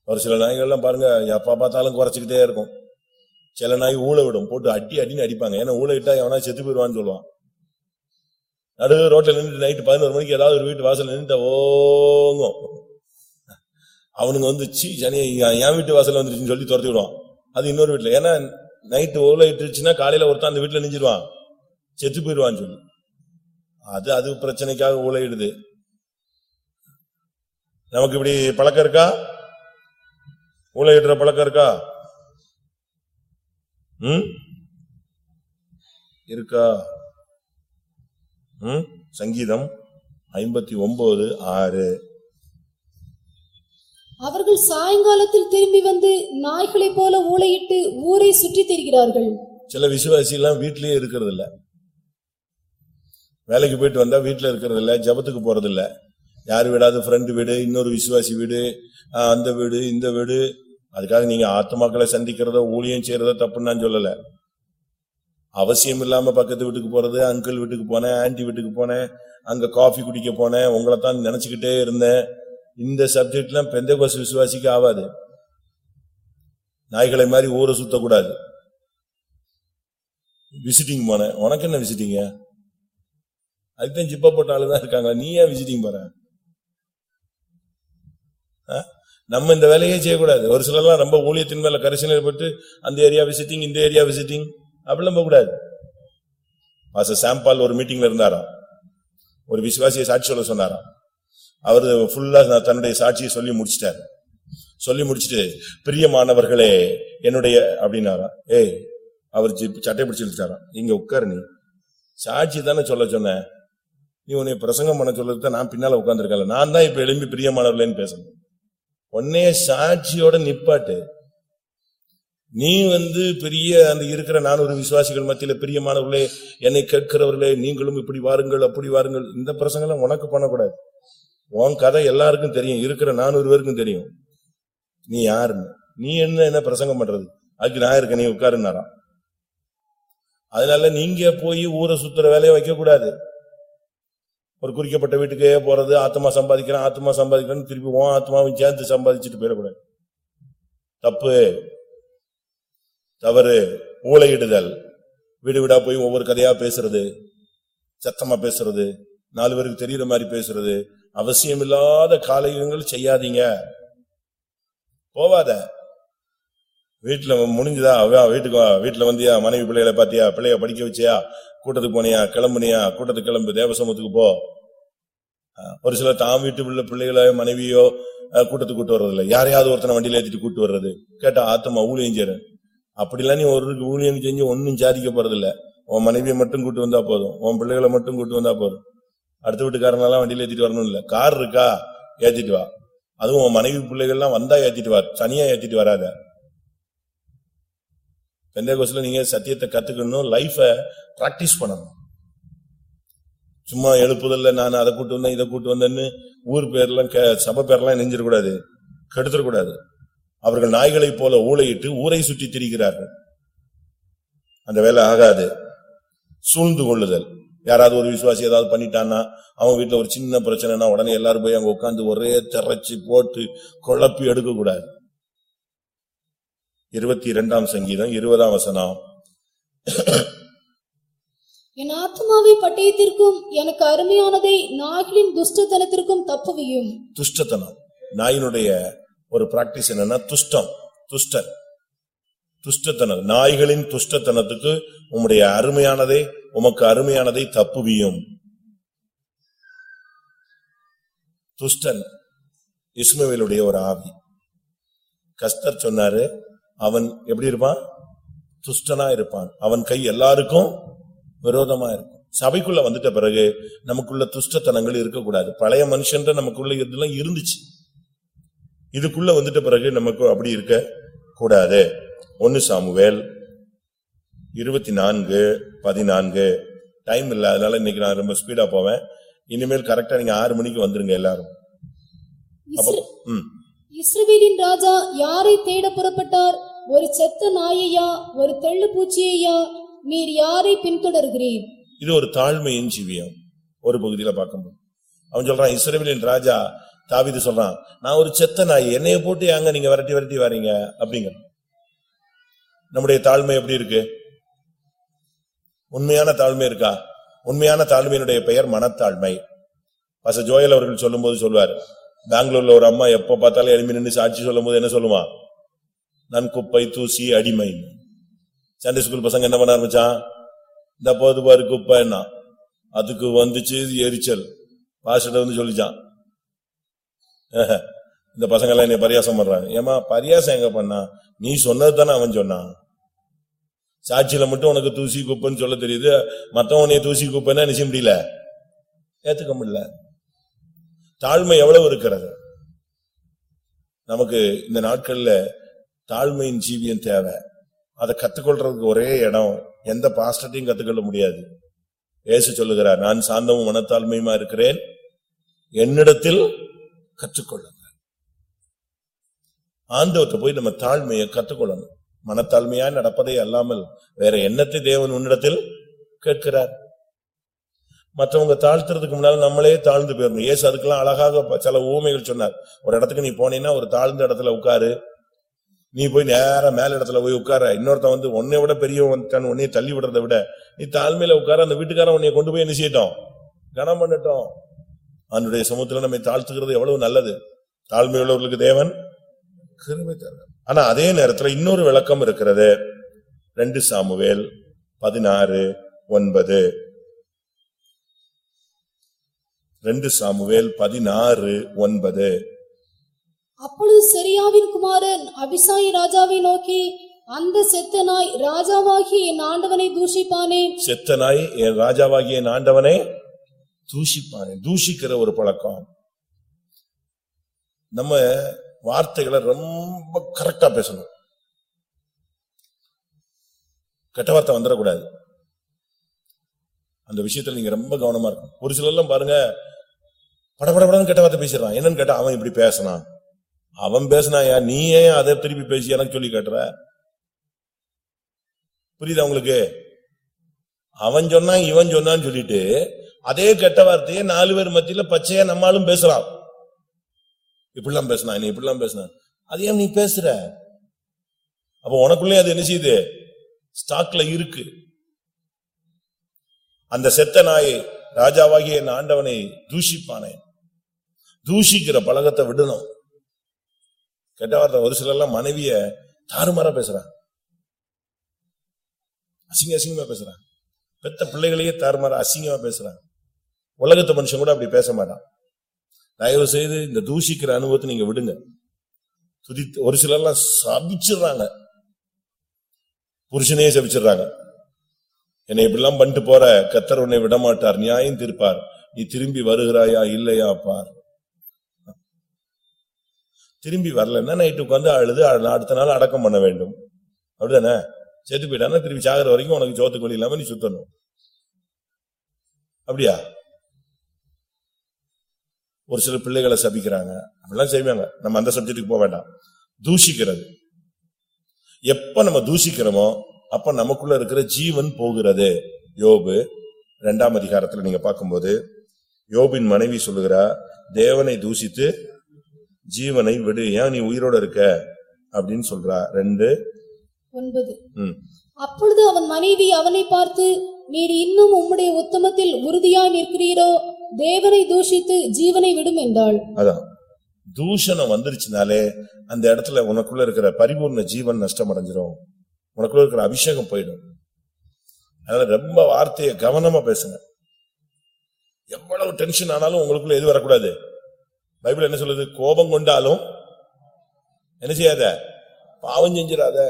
ஒரு சில நாய்கள்லாம் பாருங்க எப்பா பார்த்தாலும் குறைச்சிக்கிட்டே இருக்கும். சில நாய் ஊழ விடும் போட்டு அடி அடின்னு அடிப்பாங்க. ஏன்னா ஊழ இட்டா எவனா செத்து போயிடுவான்னு சொல்லுவான். நடு ரோட்டில் நின்று நைட்டு பதினோரு மணிக்கு ஏதாவது ஒரு வீட்டு வாசல் நின்று ஓங்கும் அவனுங்க வந்து சீ சனியா என் வீட்டு வாசல் வந்துருச்சுன்னு சொல்லி துரத்தி விடுவான். அது இன்னொரு வீட்டில். ஏன்னா நைட்டு ஓலை இட்டுருச்சுன்னா காலையில் ஒருத்தன் அந்த வீட்டில் நெஞ்சிருவான் செத்து போயிடுவான்னு சொல்லி. அது அது பிரச்சனைக்காக ஊழையிடுது நமக்கு இப்படி பழக்கம் இருக்கா? ஊழையிடுற பழக்கம் இருக்கா? ம்? இருக்கா? சங்கீதம் ஐம்பத்தி ஒன்பது ஆறு. அவர்கள் சாயங்காலத்தில் திரும்பி வந்து நாய்களைப் போல ஊளையிட்டு ஊரை சுற்றித் திரிகிறார்கள். சில விசுவாசி எல்லாம் வீட்லயே இருக்கிறது இல்ல வேலைக்கு போயிட்டு வந்தா வீட்டுல இருக்கிறது இல்ல ஜபத்துக்கு போறது இல்ல யார் வீடாவது ஃப்ரெண்டு வீடு இன்னொரு விசுவாசி வீடு அந்த வீடு இந்த வீடு. அதுக்காக நீங்க ஆத்மாக்களை சந்திக்கிறதோ ஊழியம் செய்யறதோ தப்புன்னு நான் சொல்லல. அவசியம் இல்லாம பக்கத்து வீட்டுக்கு போறது அங்கிள் வீட்டுக்கு போனேன் ஆன்டி வீட்டுக்கு போனேன் அங்க காஃபி குடிக்க போனேன் உங்களை தான் நினைச்சுக்கிட்டே இருந்தேன். இந்த சப்ஜெக்ட்லாம் பெந்த கோஸ் விசுவாசிக்கு ஆகாது நாய்களை மாதிரி ஊரை சுத்தக்கூடாது. விசிட்டிங் போனேன். உனக்கு என்ன விசிட்டிங்க அதுதான் ஜிப்பா போட்ட ஆளுதான் இருக்காங்க நீ ஏன் விசிட்டிங் போற? ஆ? நம்ம இந்த வேலையே செய்யக்கூடாது. ஒரு சிலர்லாம் ரொம்ப ஊழியத்தின் மேல கரிசனை ஏற்பட்டு அந்த ஏரியா விசிட்டிங் இந்த ஏரியா விசிட்டிங் அப்படிலாம் போகக்கூடாது. பாச சாம்பால் ஒரு மீட்டிங்ல இருந்தாராம். ஒரு விசுவாசியை சாட்சி சொல்ல சொன்னாராம். அவரு ஃபுல்லா தன்னுடைய சாட்சியை சொல்லி முடிச்சிட்டாரு. சொல்லி முடிச்சுட்டு பிரியமானவர்களே என்னுடைய அப்படின்னாராம். ஏய் அவர் சட்டை பிடிச்சு இழுத்துட்டாராம். இங்க உட்காரு நீ. சாட்சி தானே சொல்ல சொன்னேன் நீ உன்னை பிரசங்கம் பண்ண சொல்றது தான் நான் பின்னால உட்காந்துருக்கல நான் தான் இப்ப எழும்பி பிரியமானவர்களேன்னு பேசணும். உன்னைய சாட்சியோட நிப்பாட்டு. நீ வந்து பெரிய அந்த இருக்கிற நானூறு விசுவாசிகள் மத்தியில பிரியமானவர்களே என்னை கேட்கிறவர்களே நீங்களும் இப்படி வாருங்கள் அப்படி வாருங்கள். இந்த பிரசங்கெல்லாம் உனக்கு பண்ணக்கூடாது. உன் கதை எல்லாருக்கும் தெரியும். இருக்கிற நானூறு பேருக்கும் தெரியும். நீ யாருன்னு? நீ என்ன என்ன பிரசங்கம் பண்றது? அதுக்கு நான் இருக்க நீ உட்காருனாராம் அதனால நீங்க போய் ஊரை சுத்துற வேலையை வைக்க கூடாது ஒரு குறிக்கப்பட்ட வீட்டுக்கே போறது ஆத்மா சம்பாதிக்கிறேன் ஆத்மா சம்பாதிக்கிறேன்னு திருப்பி உன் ஆத்மாவும் சேர்ந்து சம்பாதிச்சுட்டு போயிடக்கூடாது. தப்பு. தவறு ஊழையிடுதல் வீடு வீடா போய் ஒவ்வொரு கதையா பேசுறது சத்தமா பேசுறது நாலு பேருக்கு தெரியற மாதிரி பேசுறது அவசியமில்லாத காலையங்கள் செய்யாதீங்க. போவாத. வீட்டுல முடிஞ்சுதா? வீட்டுக்கு வா. வீட்டுல வந்தியா? மனைவி பிள்ளைகளை பாத்தியா? பிள்ளைய படிக்க வச்சியா? கூட்டத்துக்கு போனியா? கிளம்புனியா? கூட்டத்துக்கு கிளம்பு. தேவசமத்துக்கு போ. ஒரு சிலர் தாம் வீட்டு உள்ள பிள்ளைகளோ மனைவியோ கூட்டத்துக்கு கூட்டு வர்றது யாரையாவது ஒருத்தனை வண்டியில ஏற்றிட்டு கூட்டு வர்றது. கேட்டா ஆத்தமா ஊழியம் அப்படிலாம் நீ ஒரு ஊழியம் செஞ்சு ஒன்னும் சாதிக்க போறதில்ல. உன் மனைவியை மட்டும் கூட்டு வந்தா போதும். உன் பிள்ளைகளை மட்டும் கூட்டு வந்தா போதும். அடுத்த வீட்டுக்காரனெல்லாம் வண்டியில ஏத்திட்டு வரணும் இல்ல. கார் இருக்கா? ஏத்திட்டு வா. அதுவும் உன் மனைவி பிள்ளைகள்லாம் வந்தா ஏத்திட்டு வா. தனியா ஏத்திட்டு வராத. பெந்தேகோஸ்ல நீங்க சத்தியத்தை கத்துக்கணும் லைஃப பிராக்டிஸ் பண்ணணும். சும்மா எழுப்புதல்ல நான் அதை கூட்டு வந்தேன் இதை கூட்டு வந்தேன்னு ஊர் பேர்லாம் சபை பேர்லாம் நெஞ்சிடக்கூடாது கெடுத்துடக்கூடாது. அவர்கள் நாய்களைப் போல ஊளையிட்டு ஊரை சுற்றி திரிகிறார்கள். அந்த வேலை ஆகாது. சூழ்ந்து கொள்ளுதல். யாராவது ஒரு விசுவாசி ஏதாவது பண்ணிட்டான்னா அவன் வீட்டுல ஒரு சின்ன பிரச்சனைனா உடனே எல்லாரும் போய் அங்க உட்கார்ந்து ஒரே திரைச்சு போட்டு குழப்பி எடுக்க கூடாது இருபத்தி இரண்டாம் சங்கீதம் இருபதாம் வசனம். என் ஆத்மாவை பட்டயத்திற்கும் எனக்கு அருமையானதை நாய்களின் துஷ்டத்தனத்திற்கும் தப்புவியும். துஷ்டத்தனம். நாயினுடைய ஒரு பிராக்டிஸ் என்னன்னா துஷ்டம் துஷ்டன் துஷ்டத்தனம். நாய்களின் துஷ்டத்தனத்துக்கு உம்முடைய அருமையானதை உமக்கு அருமையானதை தப்புவியும். துஷ்டன் இஸ்மவேலுடைய ஒரு ஆவி. கஸ்தர் சொன்னாரு அவன் எப்படி இருப்பான்? துஷ்டனா இருப்பான். அவன் கை எல்லாருக்கும் விரோதமா இருக்கும். சபைக்குள்ள வந்துட்ட பிறகு நமக்குள்ள துஷ்டத்தனங்கள் இருக்கக்கூடாது. பழைய மனுஷன்ற நமக்குள்ள இதெல்லாம் இருந்துச்சு. இதுக்குள்ள வந்துட்ட பிறகு நமக்கு அப்படி இருக்க கூடாது. ஒன்னு சாமுவேல் இருபத்தி நான்கு பதினான்கு. டைம் இல்ல அதனால இன்னைக்கு நான் ரொம்ப ஸ்பீடா போவேன். இனிமேல் கரெக்டா நீங்க ஆறு மணிக்கு வந்துருங்க எல்லாரும். இஸ்ரவேலின் ராஜா யாரை தேட புறப்பட்டார்? ஒரு செத்த நாயையா? ஒரு தெள்ளு பூச்சியையா? நீர் யாரை பின்தொடர்கிறீர்? இது ஒரு தாழ்மையின் ஜீவியம். ஒரு பகுதியில பார்க்கும்போது. அவன் சொல்றான் இஸ்ரவேலின் ராஜா தாவிது சொல்றான் நான் ஒரு செத்த நாய் என்னைய போட்டு ஏங்க நீங்க விரட்டி விரட்டி வரீங்க? அப்படிங்க நம்முடைய தாழ்மை எப்படி இருக்கு? உண்மையான தாழ்மை இருக்கா? உண்மையான தாழ்மையினுடைய பெயர் மனத்தாழ்மை. பச ஜோயல் அவர்கள் சொல்லும்போது சொல்வார் பெங்களூர்ல ஒரு அம்மா எப்ப பார்த்தாலும் எழுப்பி நின்று சாட்சி சொல்லும்போது என்ன சொல்லுவான் நான் குப்பை தூசி அடிமை. சண்டே ஸ்கூல் பசங்க என்ன பண்ண ஆரம்பிச்சான்? இந்த போது பாரு குப்பைன்னா அதுக்கு வந்துச்சு எரிச்சல். பாஸ்டர் வந்து சொல்லிச்சான் இந்த பசங்க எல்லாம் என்னை பரியாசம் பண்றாங்க. ஏமா பரியாசம் எங்க பண்ணா? நீ சொன்னது தானே அவன் சொன்னான். சாட்சியில மட்டும் உனக்கு தூசி குப்பைன்னு சொல்ல தெரியுது. மத்தவன் தூசி குப்பைன்னா நிச்சய முடியல. ஏத்துக்க முடியல. தாழ்மை எவ்வளவு இருக்கிறது? நமக்கு இந்த நாட்கள்ல தாழ்மையின் ஜீவியம் தேவை. அதை கத்துக்கொள்றதுக்கு ஒரே இடம் எந்த பாஸ்டர்ட்டையும் கத்துக்கொள்ள முடியாது. இயேசு சொல்லுகிறார் நான் சாந்தமும் மனத்தாழ்மையுமா இருக்கிறேன்? என்னிடத்தில் கற்றுக்கொள்ளுங்க. ஆண்டவத்தை போய் நம்ம தாழ்மையை கற்றுக்கொள்ளணும். மனத்தாழ்மையா நடப்பதே அல்லாமல் வேற என்னத்தை தேவன் உன்னிடத்தில் கேட்கிறார்? மற்றவங்க தாழ்த்துறதுக்கு முன்னால் நம்மளே தாழ்ந்து போயிடணும். ஏசு அதுக்கெல்லாம் அழகாக சில ஊமைகள் சொன்னார். ஒரு இடத்துக்கு நீ போனீங்கன்னா ஒரு தாழ்ந்த இடத்துல உட்காரு. நீ போய் நேரம் மேல இடத்துல போய் உட்கார. இன்னொருத்தன் வந்து உன்னை விட பெரியவன் தன் உன்னைய தள்ளி விடுறத விட நீ தாழ்மையில உட்கார. அந்த வீட்டுக்காரன் உன்னைய கொண்டு போய் என்ன செய்யட்டும்? கனம் பண்ணட்டும். அவனுடைய சமூகத்துல நம்மை தாழ்த்துகிறது எவ்வளவு நல்லது. தாழ்மை உள்ளவர்களுக்கு தேவன் தருவார். ஆனா அதே நேரத்துல இன்னொரு விளக்கம் இருக்கிறது. ரெண்டு சாமுவேல் பதினாறு ஒன்பது. ரெண்டு சாமுவேல் பதினாறு ஒன்பது. அப்பொழுது செரியாவின் குமாரன் அபிசாயி ராஜாவை நோக்கி அந்த செத்த நாய் ராஜாவாகிய என் ஆண்டவனை தூஷிப்பானே? செத்த நாய் என் ராஜாவாகிய என் ஆண்டவனே தூஷிப்பானே தூஷிக்கிற ஒரு பழக்கம். நம்ம வார்த்தைகளை ரொம்ப கரெக்டா பேசணும். கெட்ட வார்த்தை வந்துடக்கூடாது அந்த விஷயத்துல நீங்க ரொம்ப கவனமா இருக்கும் ஒரு சிலர்லாம் பாருங்க படபடபடன்னு கெட்ட வார்த்தை பேசிடுறான். என்னன்னு கேட்டா அவன் இப்படி பேசினான் அவன் பேசினாயா நீ ஏன் அதை திருப்பி பேசி எனக்கு சொல்லி கேட்டுற? புரியுதா உங்களுக்கு? அவன் சொன்னான் இவன் சொன்னான்னு சொல்லிட்டு அதே கெட்ட வார்த்தையை நாலு பேர் மத்தியில பச்சையா நம்மளும் பேசலாம். இப்படிலாம் பேசினா நீ இப்படிலாம் பேசின. அது ஏன் நீ பேசுற? அப்ப உனக்குள்ளே அது என்ன செய்யுது? ஸ்டாக்ல இருக்கு. அந்த செத்த நாயை ராஜாவாகிய என் ஆண்டவனை தூஷிப்பானே தூஷிக்கிற பழக்கத்தை விடணும். கெட்ட வார்த்தை ஒரு சிலர் எல்லாம் மனைவிய தாறுமாறா பேசுறான். அசிங்க அசிங்கமா பேசுறான். பெத்த பிள்ளைகளையே தாறுமாறா அசிங்கமா பேசுறான். உலகத்து மனுஷன் கூட அப்படி பேச மாட்டான். தயவு செய்து இந்த தூஷிக்கிற அனுபவத்தை நீங்க விடுங்க. துதி ஒரு சிலர்லாம் சபிச்சிடுறாங்க புருஷனையே சபிச்சிடுறாங்க என்னை இப்படிலாம் பண்ணிட்டு போற கத்தர் உன்னை விட மாட்டார் நியாயம் தீர்ப்பார். நீ திரும்பி வருகிறாயா இல்லையா பார். திரும்பி வரலன்னா நைட்டு உட்காந்து அழுது அடுத்த நாள் அடக்கம் பண்ண வேண்டும். அப்படிதானே? செத்து போயிட்டானா திரும்பி சாகிற வரைக்கும் உனக்கு சோத்துக்கு இல்லாம நீ சுத்தணும். அப்படியா? ஒரு சில பிள்ளைகளை சபிக்கிறாங்க. அப்படிலாம் செய்வாங்க. நம்ம அந்த சப்ஜெக்ட்டுக்கு போக வேண்டாம். தூஷிக்கிறது. எப்ப நம்ம தூஷிக்கிறோமோ அப்ப நமக்குள்ள இருக்கிற ஜீவன் போகிறது. யோபு இரண்டாம் அதிகாரத்துல நீங்க பார்க்கும்போது யோபின் மனைவி சொல்லுகிறா தேவனை தூஷித்து ஜீவனை விடு. ஏன் நீ உயிரோட இருக்க? அப்படின்னு சொல்றா. ரெண்டு. ஒன்பது. அப்பொழுது அவன் மனைவி அவனை பார்த்து நீர் இன்னும் உம்முடைய உத்தமத்தில் உறுதியாய் நிற்கிறீரோ? தேவனை தூஷித்து ஜீவனை விடும் என்றாள். அதான். தூஷணம் வந்துருச்சுனாலே அந்த இடத்துல உனக்குள்ள இருக்கிற பரிபூர்ண ஜீவன் நஷ்டம் அடைஞ்சிரும் உனக்குள்ள இருக்கிற அபிஷேகம் போயிடும். அதனால ரொம்ப வார்த்தையை கவனமா பேசுங்க. எவ்வளவு டென்ஷன் ஆனாலும் உங்களுக்குள்ள எது வரக்கூடாது. பைபிள் என்ன சொல்லுது? கோபம் கொண்டாலும் என்ன செய்யாத? பாவம் செஞ்சிடாத.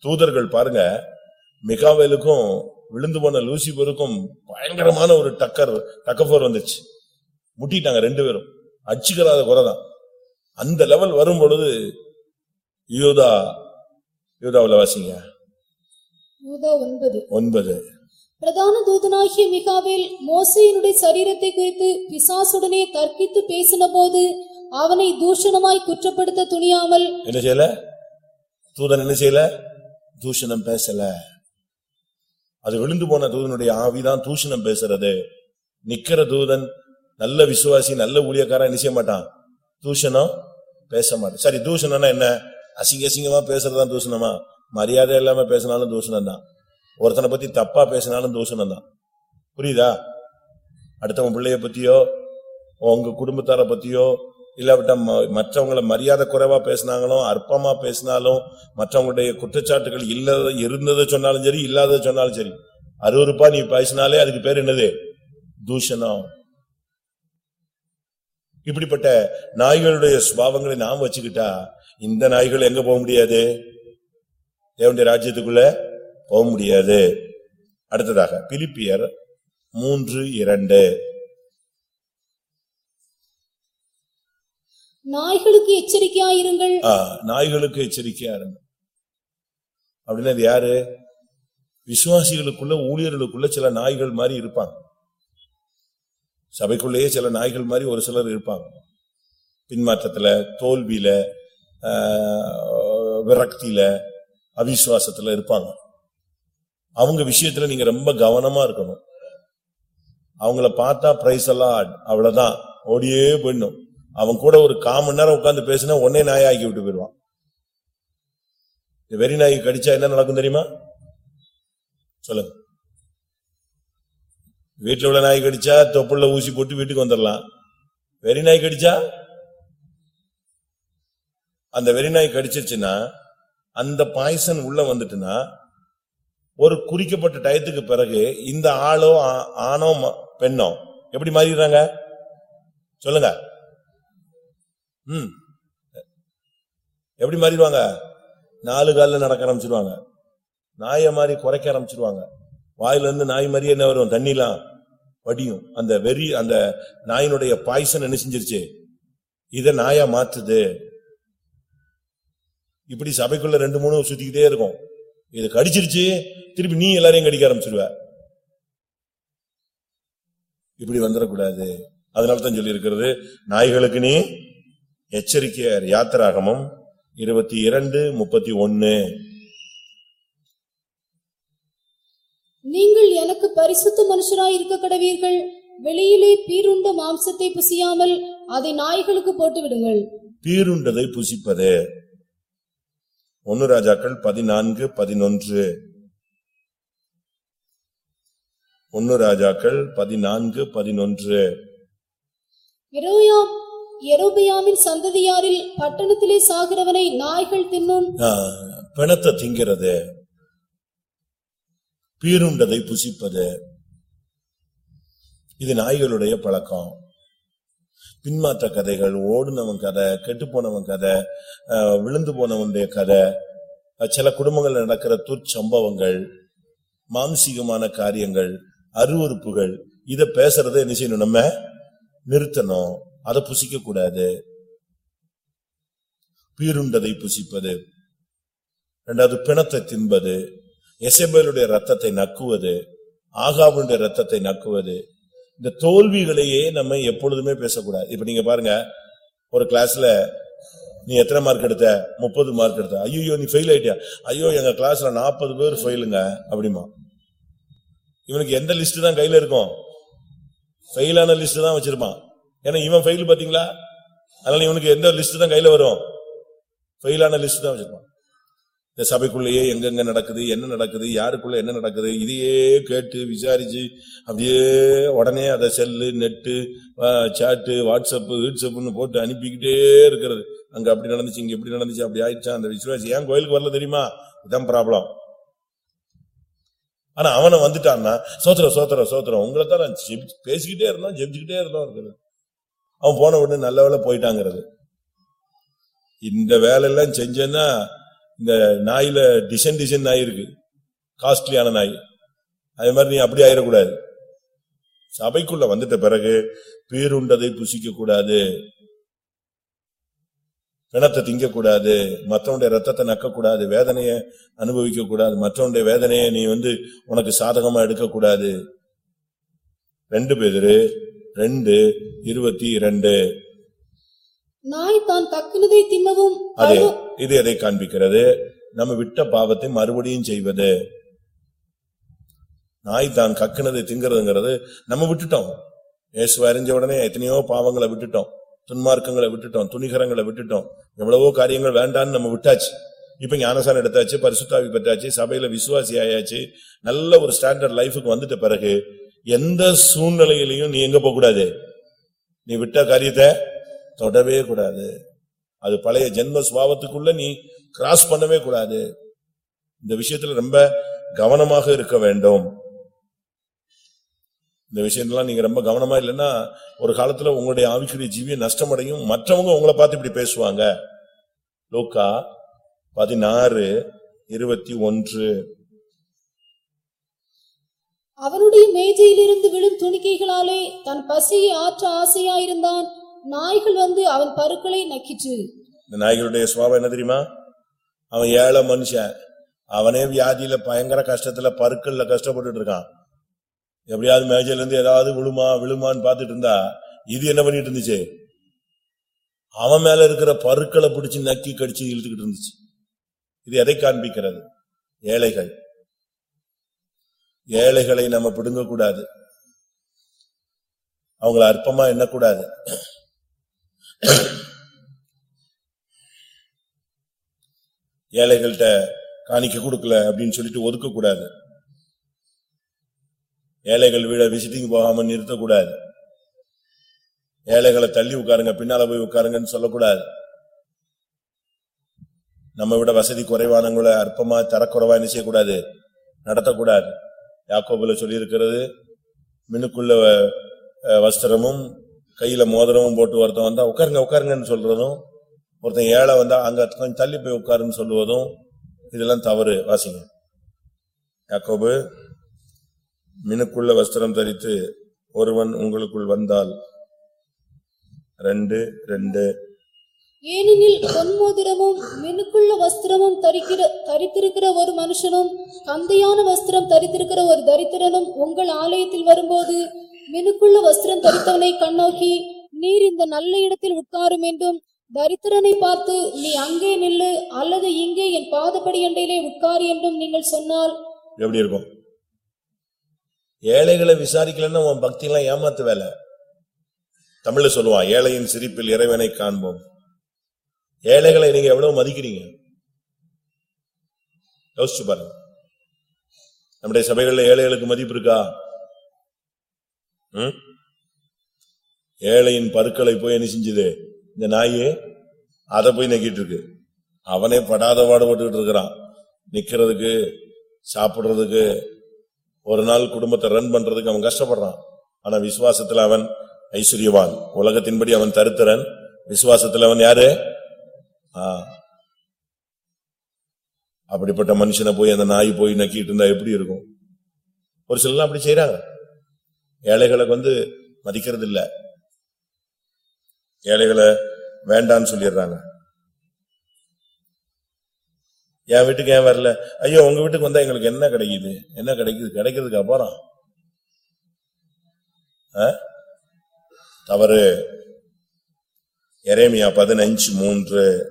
தூதர்கள் பாருங்க மிகாவேலுக்கும் விழுந்து போன லூசிபருக்கும் பயங்கரமான ஒரு டக்கர் டக்கஃபோர் வந்துச்சு. முட்டிட்டாங்க ரெண்டு பேரும். அடிச்சுக்கிறாத குறைதான். அந்த லெவல் வரும் பொழுது யூதா யூதாவுல வாசிங்க. ஒன்பது. பிரதான தூதனாகிய மிகாவேல் மோசேயினுடைய சரீரத்தை குறித்து பிசாசுடனே தர்க்கித்து பேசின போது அவனை தூஷணமாய் குற்றப்படுத்த துணியாமல் என்ன செய்யல? தூதன் என்ன செய்யல? தூஷணம் பேசல. அது விழுந்து போன தூதனுடைய ஆவிதான் தூஷணம் பேசுறது. நிக்கிற தூதன் நல்ல விசுவாசி நல்ல ஊழியக்காரன் என்ன செய்ய மாட்டான்? தூஷணம் பேச மாட்டான். சரி தூஷணம்னா என்ன? அசிங்க அசிங்கமா பேசுறதுதான் தூஷணமா? மரியாதை இல்லாம பேசினாலும் தூஷணம் தான் ஒருத்தனை பத்தி தப்பா பேசினாலும் தூஷணம் தான் புரியுதா? அடுத்தவன் பிள்ளைய பத்தியோ உங்க குடும்பத்தார பத்தியோ இல்லாவிட்ட ம- மரியாதை குறைவா பேசினாங்களும் அற்பமா பேசினாலும் மற்றவங்களுடைய குற்றச்சாட்டுகள் இல்லாத இருந்ததை சொன்னாலும் சரி இல்லாததை சொன்னாலும் சரி அருவருப்பா நீ பேசினாலே அதுக்கு பேர் என்னது? தூஷணம் இப்படிப்பட்ட நாய்களுடைய சுபாவங்களை நாம் வச்சுக்கிட்டா இந்த நாய்கள் எங்க போக முடியாது? தேவனுடைய ராஜ்யத்துக்குள்ள போக முடியாது. அடுத்ததாக பிலிப்பியர் மூன்று இரண்டு. நாய்களுக்கு எச்சரிக்கையாயிருங்கள். ஆ, நாய்களுக்கு எச்சரிக்கையா இருங்க அப்படின்னா அது யாரு? விசுவாசிகளுக்குள்ள ஊழியர்களுக்குள்ள சில நாய்கள் மாதிரி இருப்பாங்க. சபைக்குள்ளேயே சில நாய்கள் மாதிரி ஒரு சிலர் இருப்பாங்க. பின்மாற்றத்துல தோல்வியில விரக்தியில அவிசுவாசத்துல இருப்பாங்க. அவங்க விஷயத்துல நீங்க ரொம்ப கவனமா இருக்கணும். அவங்கள பார்த்தா பிரைஸ் எல்லாம் அவ்வளவுதான். ஓடியே போயிடணும். அவன் கூட ஒரு கால் மணி நேரம் உட்காந்து பேசினா உடனே நாயை ஆக்கி விட்டு போயிடுவான். இந்த வெறி நாய் கடிச்சா என்ன நடக்கும் தெரியுமா? சொல்லுங்க. வீட்டில் உள்ள நாய் கடிச்சா தொப்புள்ள ஊசி போட்டு வீட்டுக்கு வந்துடலாம். வெறி நாய் கடிச்சா? அந்த வெறி நாய் கடிச்சிருச்சுன்னா அந்த பாய்சன் உள்ள வந்துட்டுன்னா ஒரு குறிக்கப்பட்ட டயத்துக்கு பிறகு இந்த ஆளோ ஆணோ ம- பெண்ணோ எப்படி மாறிடுறாங்க? சொல்லுங்க. ம். எப்படி மாறிடுவாங்க? நாலு காலில் நடக்க ஆரம்பிச்சிருவாங்க. நாயை மாதிரி குறைக்க ஆரம்பிச்சிருவாங்க. வாயிலிருந்து நாய் மாதிரி என்ன வரும்? தண்ணிலாம் வடியும். அந்த வெறி அந்த நாயினுடைய பாய்சன் என்ன செஞ்சிருச்சு? இதை நாயா மாத்துது இப்படி சபைக்குள்ள ரெண்டு மூணு சுத்திக்கிட்டே இருக்கும். இது கடிச்சிருச்சு திருப்பி நீ எல்லாரையும் கடிக்க ஆரம்பிச்சிருவ. இப்படி வந்துடக்கூடாது. அதனால தான் சொல்லி இருக்கிறது நாய்களுக்கு நீ எச்சரிக்கையார் யாத்திராகமம் இருபத்தி இரண்டு முப்பத்தி ஒன்னு. நீங்கள் எனக்கு பரிசுத்த மனுஷராய் இருக்க கடவீர்கள். வெளியிலே பீருண்ட மாம்சத்தை புசியாமல் அதை நாய்களுக்கு போட்டு விடுங்கள் பீருண்டதை புசிப்பது. ஒன்னு ராஜாக்கள் பதினான்கு பதினொன்று. ஒன்னு ராஜாக்கள் பதினான்கு பதினொன்று. எரோயாம் எரோபியாவின் சந்ததியாரில் பட்டணத்திலே சாகிறவனை நாய்கள் தின்னும். பிணத்தை திங்கிறது பீருண்டதை புசிப்பது இது நாய்களுடைய பழக்கம். பின்மாற்ற கதைகள் ஓடுனவன் கதை கெட்டுப்போனவன் கதை விழுந்து போனவனுடைய கதை சில குடும்பங்கள் நடக்கிற துர்ச்சம்பவங்கள் மாம்சீகமான காரியங்கள் அருவறுப்புகள் இதை பேசுறதை என்ன செய்யணும்? நம்ம நிறுத்தணும். அதை புசிக்க கூடாது பீருண்டதை புசிப்பது. ரெண்டாவது பிணத்தை தின்பது. எசபேலுடைய ரத்தத்தை நக்குவது. ஆகாவுடைய ரத்தத்தை நக்குவது. இந்த தோல்விகளையே நம்ம எப்பொழுதுமே பேசக்கூடாது. இப்ப நீங்க பாருங்க ஒரு கிளாஸ்ல நீ எத்தனை மார்க் எடுத்த? முப்பது மார்க் எடுத்த. ஐயோ நீ ஃபெயில் ஆயிட்டியா? ஐயோ எங்க கிளாஸ்ல நாற்பது பேர் ஃபெயிலுங்க அப்படிமா. இவனுக்கு எந்த லிஸ்ட் தான் கையில இருக்கும்? ஃபெயிலான லிஸ்ட் தான் வச்சிருப்பான். ஏன்னா இவன் ஃபெயில் பாத்தீங்களா அதனால இவனுக்கு எந்த லிஸ்ட் தான் கையில வரும்? ஃபெயிலான லிஸ்ட் தான் வச்சிருப்பான். இந்த சபைக்குள்ளேயே எங்கெங்க நடக்குது என்ன நடக்குது யாருக்குள்ள என்ன நடக்குது இதையே கேட்டு விசாரிச்சு அப்படியே உடனே அதை செல்லு நெட்டு சாட்டு வாட்ஸ்அப் வீட்ஸ்அப்னு போட்டு அனுப்பிக்கிட்டே இருக்கிறது. அங்க அப்படி நடந்துச்சு இங்க இப்படி நடந்துச்சு அப்படி ஆயிடுச்சா? அந்த விசுவாசி ஏன் கோயிலுக்கு வரல தெரியுமா? இதான் ப்ராப்ளம் ஆனா அவனை வந்துட்டான்னா சோத்திரம் சோத்திரம் சோத்திரம். உங்களை தான் பேசிக்கிட்டே இருந்தோம் ஜெபிச்சுக்கிட்டே இருந்தோம் இருக்கிறது. அவன் போன உடனே நல்ல வேலை போயிட்டாங்கிறது. இந்த வேலையெல்லாம் செஞ்சேன்னா இந்த நாயில டிசைன் டிசைன் நாய் இருக்கு. காஸ்ட்லியான நாய். அது மாதிரி நீ அப்படி ஆயிடக்கூடாது. சபைக்குள்ள வந்துட்ட பிறகு பேருண்டதை புசிக்க கூடாது பிணத்தை திங்க கூடாது மற்றவனுடைய ரத்தத்தை நக்க கூடாது வேதனையை அனுபவிக்க கூடாது மற்றவனுடைய வேதனையை நீ வந்து உனக்கு சாதகமா எடுக்க கூடாது ரெண்டு பேரு ரெண்டு இருபத்தி இரண்டு. நாய் தான் கக்கினதை தின்னவும். அதே இது எதை காண்பிக்கிறது? நம்ம விட்ட பாவத்தை மறுபடியும் செய்வது. நாய் தான் கக்குனதை திங்கிறதுங்கிறது நம்ம விட்டுட்டோம். இயேசு அறிஞ்ச உடனே எத்தனையோ பாவங்களை விட்டுட்டோம். துன்மார்க்கங்களை விட்டுட்டோம் துணிகரங்களை விட்டுட்டோம். எவ்வளவோ காரியங்கள் வேண்டான்னு நம்ம விட்டாச்சு. இப்ப ஞானசாரம் எடுத்தாச்சு பரிசுத்தாவி பெற்றாச்சு சபையில விசுவாசி ஆயாச்சு. நல்ல ஒரு ஸ்டாண்டர்ட் லைஃபுக்கு வந்துட்ட பிறகு எந்த சூழ்நிலையிலையும் நீ எங்க போக கூடாது நீ விட்ட காரியத்தை தொடவே கூடாது. அது பழைய ஜென்ம சுபாவத்துக்குள்ள நீ கிராஸ் பண்ணவே கூடாது. இந்த விஷயத்துல ரொம்ப கவனமாக இருக்க வேண்டும். இந்த விஷயத்தெல்லாம் நீங்க ரொம்ப கவனமா இல்லைன்னா ஒரு காலத்துல உங்களுடைய ஆவிக்குரிய ஜீவிய நஷ்டமடையும் மற்றவங்க உங்களை பார்த்து இப்படி பேசுவாங்க. லோக்கா பதினாறு இருபத்தி ஒன்று. அவனுடைய மேஜையிலிருந்து விழும் துணிக்கைகளாலே தன் பசியை ஆற்ற ஆசையாயிருந்தான். நாய்கள் வந்து அவன் பருக்களை நக்கிற்று. இந்த நாய்களுடைய சுவாபம் என்ன தெரியுமா? அவன் ஏழை மனுஷன். அவனே வியாதியில பயங்கர கஷ்டத்துல பருக்கள்ல கஷ்டப்பட்டுட்டு இருக்கான். எப்படியாவது மேஜையில இருந்து ஏதாவது விழுமா விழுமான்னு பார்த்துட்டு இருந்தா இது என்ன பண்ணிட்டு இருந்துச்சு? அவன் மேல இருக்கிற பருக்களை பிடிச்சு நக்கி கடிச்சு இழுத்துக்கிட்டு இருந்துச்சு. இது எதை காண்பிக்கிறது? ஏழைகள். ஏழைகளை நம்ம பிடுங்க கூடாது அவங்கள அற்பமா எண்ணக்கூடாது. ஏழைகள்கிட்ட காணிக்க கொடுக்கல அப்படின்னு சொல்லிட்டு ஒதுக்க கூடாது ஏழைகள் வீட விசிட்டிங் போகாம நிறுத்தக்கூடாது. ஏழைகளை தள்ளி உட்காருங்க பின்னால போய் உட்காருங்கன்னு சொல்லக்கூடாது. நம்ம விட வசதி குறைவானவங்களை அற்பமா தரக்குறைவா என்ன செய்யக்கூடாது? நடத்தக்கூடாது. யாக்கோபில் சொல்லியிருக்கிறது மினுக்குள்ள வஸ்திரமும் கையில மோதிரமும் போட்டு ஒருத்தன் வந்தா உட்காருங்க உட்காருங்கன்னு சொல்றதும் ஒருத்தன் ஏழை வந்தா அங்க கொஞ்சம் தள்ளி போய் உட்காருன்னு சொல்லுவதும் இதெல்லாம் தவறு வாசிங்க. யாக்கோபு மினுக்குள்ள வஸ்திரம் தரித்து ஒருவன் உங்களுக்குள் வந்தால் ரெண்டு ரெண்டு ஏனெனில் பொன்மோதிரமும் மினுக்குள்ள வஸ்திரமும் தரிக்கிற தரித்திருக்கிற ஒரு மனுஷனும் கந்தையான வஸ்திரம் தரித்திருக்கிற ஒரு தரித்திரனும் உங்கள் ஆலயத்தில் வரும்போது மினுக்குள்ள வஸ்திரம் தரித்தவனை கண்ணோக்கி நீர் இந்த நல்ல இடத்தில் உட்காரும் என்றும் தரித்திரனை பார்த்து நீ அங்கே நில்லு அல்லது இங்கே என் பாதப்படி அண்டையிலே உட்கார் என்றும் நீங்கள் சொன்னால் எப்படி இருக்கும்? ஏழைகளை விசாரிக்கலன்னா உன் பக்தி எல்லாம் ஏமாத்து வேலை. தமிழ்ல சொல்லுவான் ஏழையின் சிரிப்பில் இறைவனை காண்போம். ஏழைகளை நீங்க எவ்வளவு மதிக்கிறீங்க? யோசிச்சு பாருங்க. நம்முடைய சபைகளில் ஏழைகளுக்கு மதிப்பு இருக்கா? ம்? ஏழையின் பருக்களை போய் என்ன செஞ்சது? இந்த நாயே அதை போய் நக்கிட்டு இருக்கு. அவனே படாத பாடுபட்டுக்கிட்டு இருக்கிறான். நிக்கிறதுக்கு சாப்பிடுறதுக்கு ஒரு நாள் குடும்பத்தை ரன் பண்றதுக்கு அவன் கஷ்டப்படுறான். ஆனா விசுவாசத்துல அவன் ஐஸ்வர்யவான். உலகத்தின்படி அவன் தருத்திரன் விசுவாசத்துல அவன் யாரு? அப்படிப்பட்ட மனுஷனை போய் அந்த நாய் போய் நக்கிட்டு இருந்தா எப்படி இருக்கும்? ஒரு சிலர் அப்படி செய்யறாங்க ஏழைகளுக்கு வந்து மதிக்கிறது இல்ல. ஏழைகளை வேண்டான்னு சொல்லிடுறாங்க. என் வீட்டுக்கு ஏன் வரல? ஐயோ உங்க வீட்டுக்கு வந்தா எங்களுக்கு என்ன கிடைக்குது? என்ன கிடைக்குது? கிடைக்கிறதுக்கு அப்புறம். ஆ? தவறு. எரேமியா பதினஞ்சு மூன்று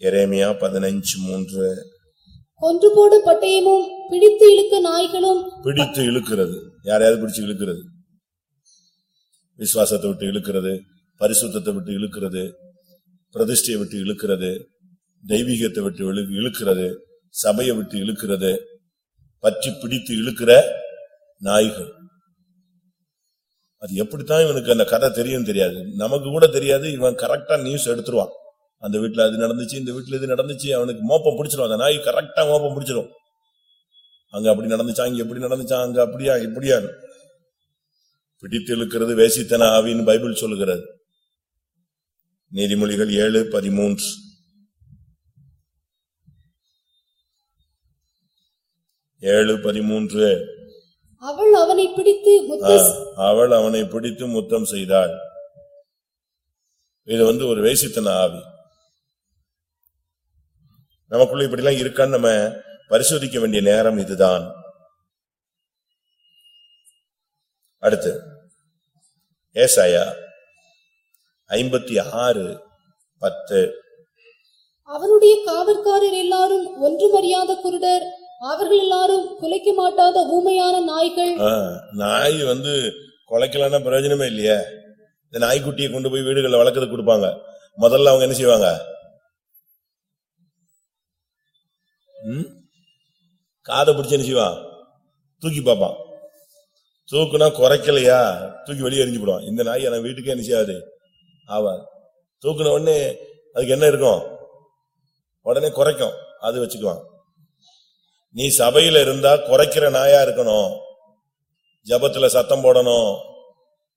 எரேமியா பதினஞ்சு மூன்று. கொன்று போடும் பட்டயமும் பிடித்து இழுக்க நாய்களும். பிடித்து இழுக்கிறது. யாரையாவது பிடிச்சு இழுக்கிறது? விசுவாசத்தை விட்டு இழுக்கிறது பரிசுத்தத்தை விட்டு இழுக்கிறது பிரதிஷ்டையை விட்டு இழுக்கிறது தெய்வீகத்தை விட்டு இழு- இழுக்கிறது சபையை விட்டு இழுக்கிறது பற்றி பிடித்து இழுக்கிற நாய்கள். அது எப்படித்தான் இவனுக்கு அந்த கதை தெரியும் தெரியாது. நமக்கு கூட தெரியாது. இவன் கரெக்டா நியூஸ் எடுத்துருவான். அந்த வீட்டுல அது நடந்துச்சு இந்த வீட்டுல இது நடந்துச்சு அவனுக்கு மோப்பம் பிடிச்சிரும். அந்த நாய் கரெக்டா மோப்பம் பிடிச்சிரும். அங்க அப்படி நடந்துச்சா இங்க எப்படி நடந்துச்சா அங்க அப்படியா இப்படியா? பிடித்து இழுக்கிறது வேசித்தன ஆவின்னு பைபிள் சொல்லுகிறது. நீதிமொழிகள் ஏழு பதிமூன்று. ஏழு பதிமூன்று. அவள் அவனை பிடித்து அவள் அவனை பிடித்து முத்தம் செய்தாள். இது வந்து ஒரு வேசித்தன ஆவி. நமக்குள்ள இப்படிலாம் இருக்கான்னு நம்ம பரிசோதிக்க வேண்டிய நேரம் இதுதான். அடுத்து ஏசாயா ஐம்பத்தி ஆறு பத்து. அவனுடைய காவற்காரர் எல்லாரும் ஒன்றுமறியாத குருடர் அவர்கள் எல்லாரும் குலைக்க மாட்டாத ஊமையான நாய்கள். நாய் வந்து குலைக்கலன்னா பிரயோஜனமே இல்லையே. இந்த நாய்க்குட்டியை கொண்டு போய் வீடுகளில் வளர்க்கறதுக்கு கொடுப்பாங்க. முதல்ல அவங்க என்ன செய்வாங்க ம்? காதை பிடிச்சு என்ன செய்வான் தூக்கி பார்ப்பான். தூக்குனா குறைக்கலையா? தூக்கி வெளியே எரிஞ்சு போடுவான். இந்த நாய் என் வீட்டுக்கே என்ன செய்யாது? ஆவா தூக்குன உடனே அதுக்கு என்ன இருக்கும்? உடனே குறைக்கும். அது வச்சுக்குவான். நீ சபையில இருந்தா குறைக்கிற நாயா இருக்கணும். ஜபத்துல சத்தம் போடணும்.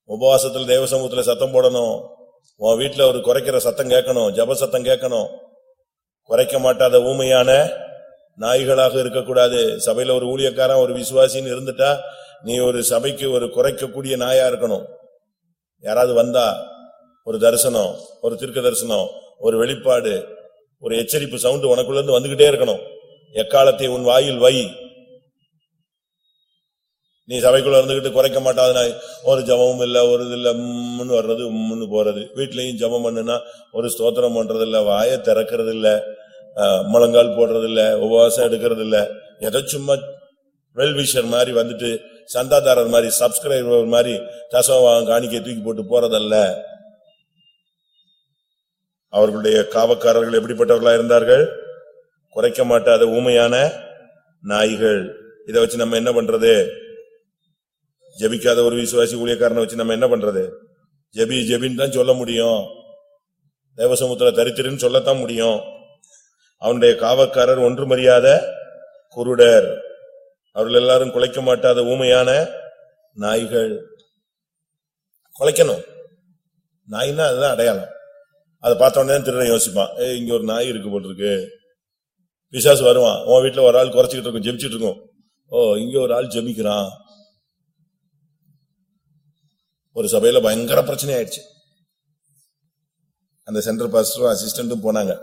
உபவாசத்துல தேவ சமூகத்துல சத்தம் போடணும். உன் வீட்டுல ஒரு குறைக்கிற சத்தம் கேட்கணும். ஜப சத்தம் கேட்கணும். குறைக்க மாட்டாத ஊமையான நாய்களாக இருக்கக்கூடாது. சபையில ஒரு ஊழியக்காரன் ஒரு விசுவாசின்னு இருந்துட்டா நீ ஒரு சபைக்கு ஒரு குறைக்கக்கூடிய நாயா இருக்கணும். யாராவது வந்தா ஒரு தரிசனம் ஒரு தீர்க்க தரிசனம் ஒரு வெளிப்பாடு ஒரு எச்சரிப்பு சவுண்ட் உனக்குள்ள இருந்து வந்துகிட்டே இருக்கணும். எக்காலத்தை உன் வாயில் வை. நீ சபைக்குள்ள இருந்துகிட்டு குறைக்க மாட்டாத நாய். ஒரு ஜபமும் இல்லை ஒரு இது இல்லை உம்முன்னு வர்றது உம்முன்னு போறது. வீட்லயும் ஜபம் பண்ணுனா ஒரு ஸ்தோத்திரம் பண்றது இல்லை வாயை திறக்கிறது இல்லை முழங்கால் போடுறது இல்ல உபவாசம் எடுக்கிறது இல்ல ஏதோ சும்மா வெல்விஷர் மாதிரி வந்துட்டு சந்தாதாரர் மாதிரி சப்ஸ்கிரைபர் மாதிரி தசவாங்க காணிக்கை தூக்கி போட்டு போறதல்ல. அவர்களுடைய காவக்காரர்கள் எப்படிப்பட்டவர்களா இருந்தார்கள்? குறைக்க மாட்டாத ஊமையான நாய்கள். இதை வச்சு நம்ம என்ன பண்றது? ஜெபிக்காத ஒரு விசுவாசி ஊழியக்காரனை வச்சு நம்ம என்ன பண்றது? ஜெபி ஜெபின்னு தான் சொல்ல முடியும். தேவசமுத்திர தரித்திரன்னு சொல்லத்தான் முடியும். அவனுடைய காவக்காரர் ஒன்றுமறியாத குருடர். அவர்கள் எல்லாரும் குலைக்க மாட்டாத ஊமையான நாய்கள். குலைக்கணும். நாய்னா அதுதான் அடையாளம். அதை பார்த்த உடனே திருடன் யோசிப்பான். ஏய் இங்க ஒரு நாய் இருக்கு போட்டிருக்கு இருக்கு பிசாசு வருவான். உன் வீட்டுல ஒரு ஆள் குறைச்சிக்கிட்டு இருக்கும் ஜெபிச்சிட்டு இருக்கும். ஓ இங்க ஒரு ஆள் ஜெபிக்கிறான் ஒரு சபையில பயங்கர பிரச்சனை ஆயிடுச்சு. அந்த சென்டர் பாஸ்டரும் அசிஸ்டன்ட்டும் போனாங்க.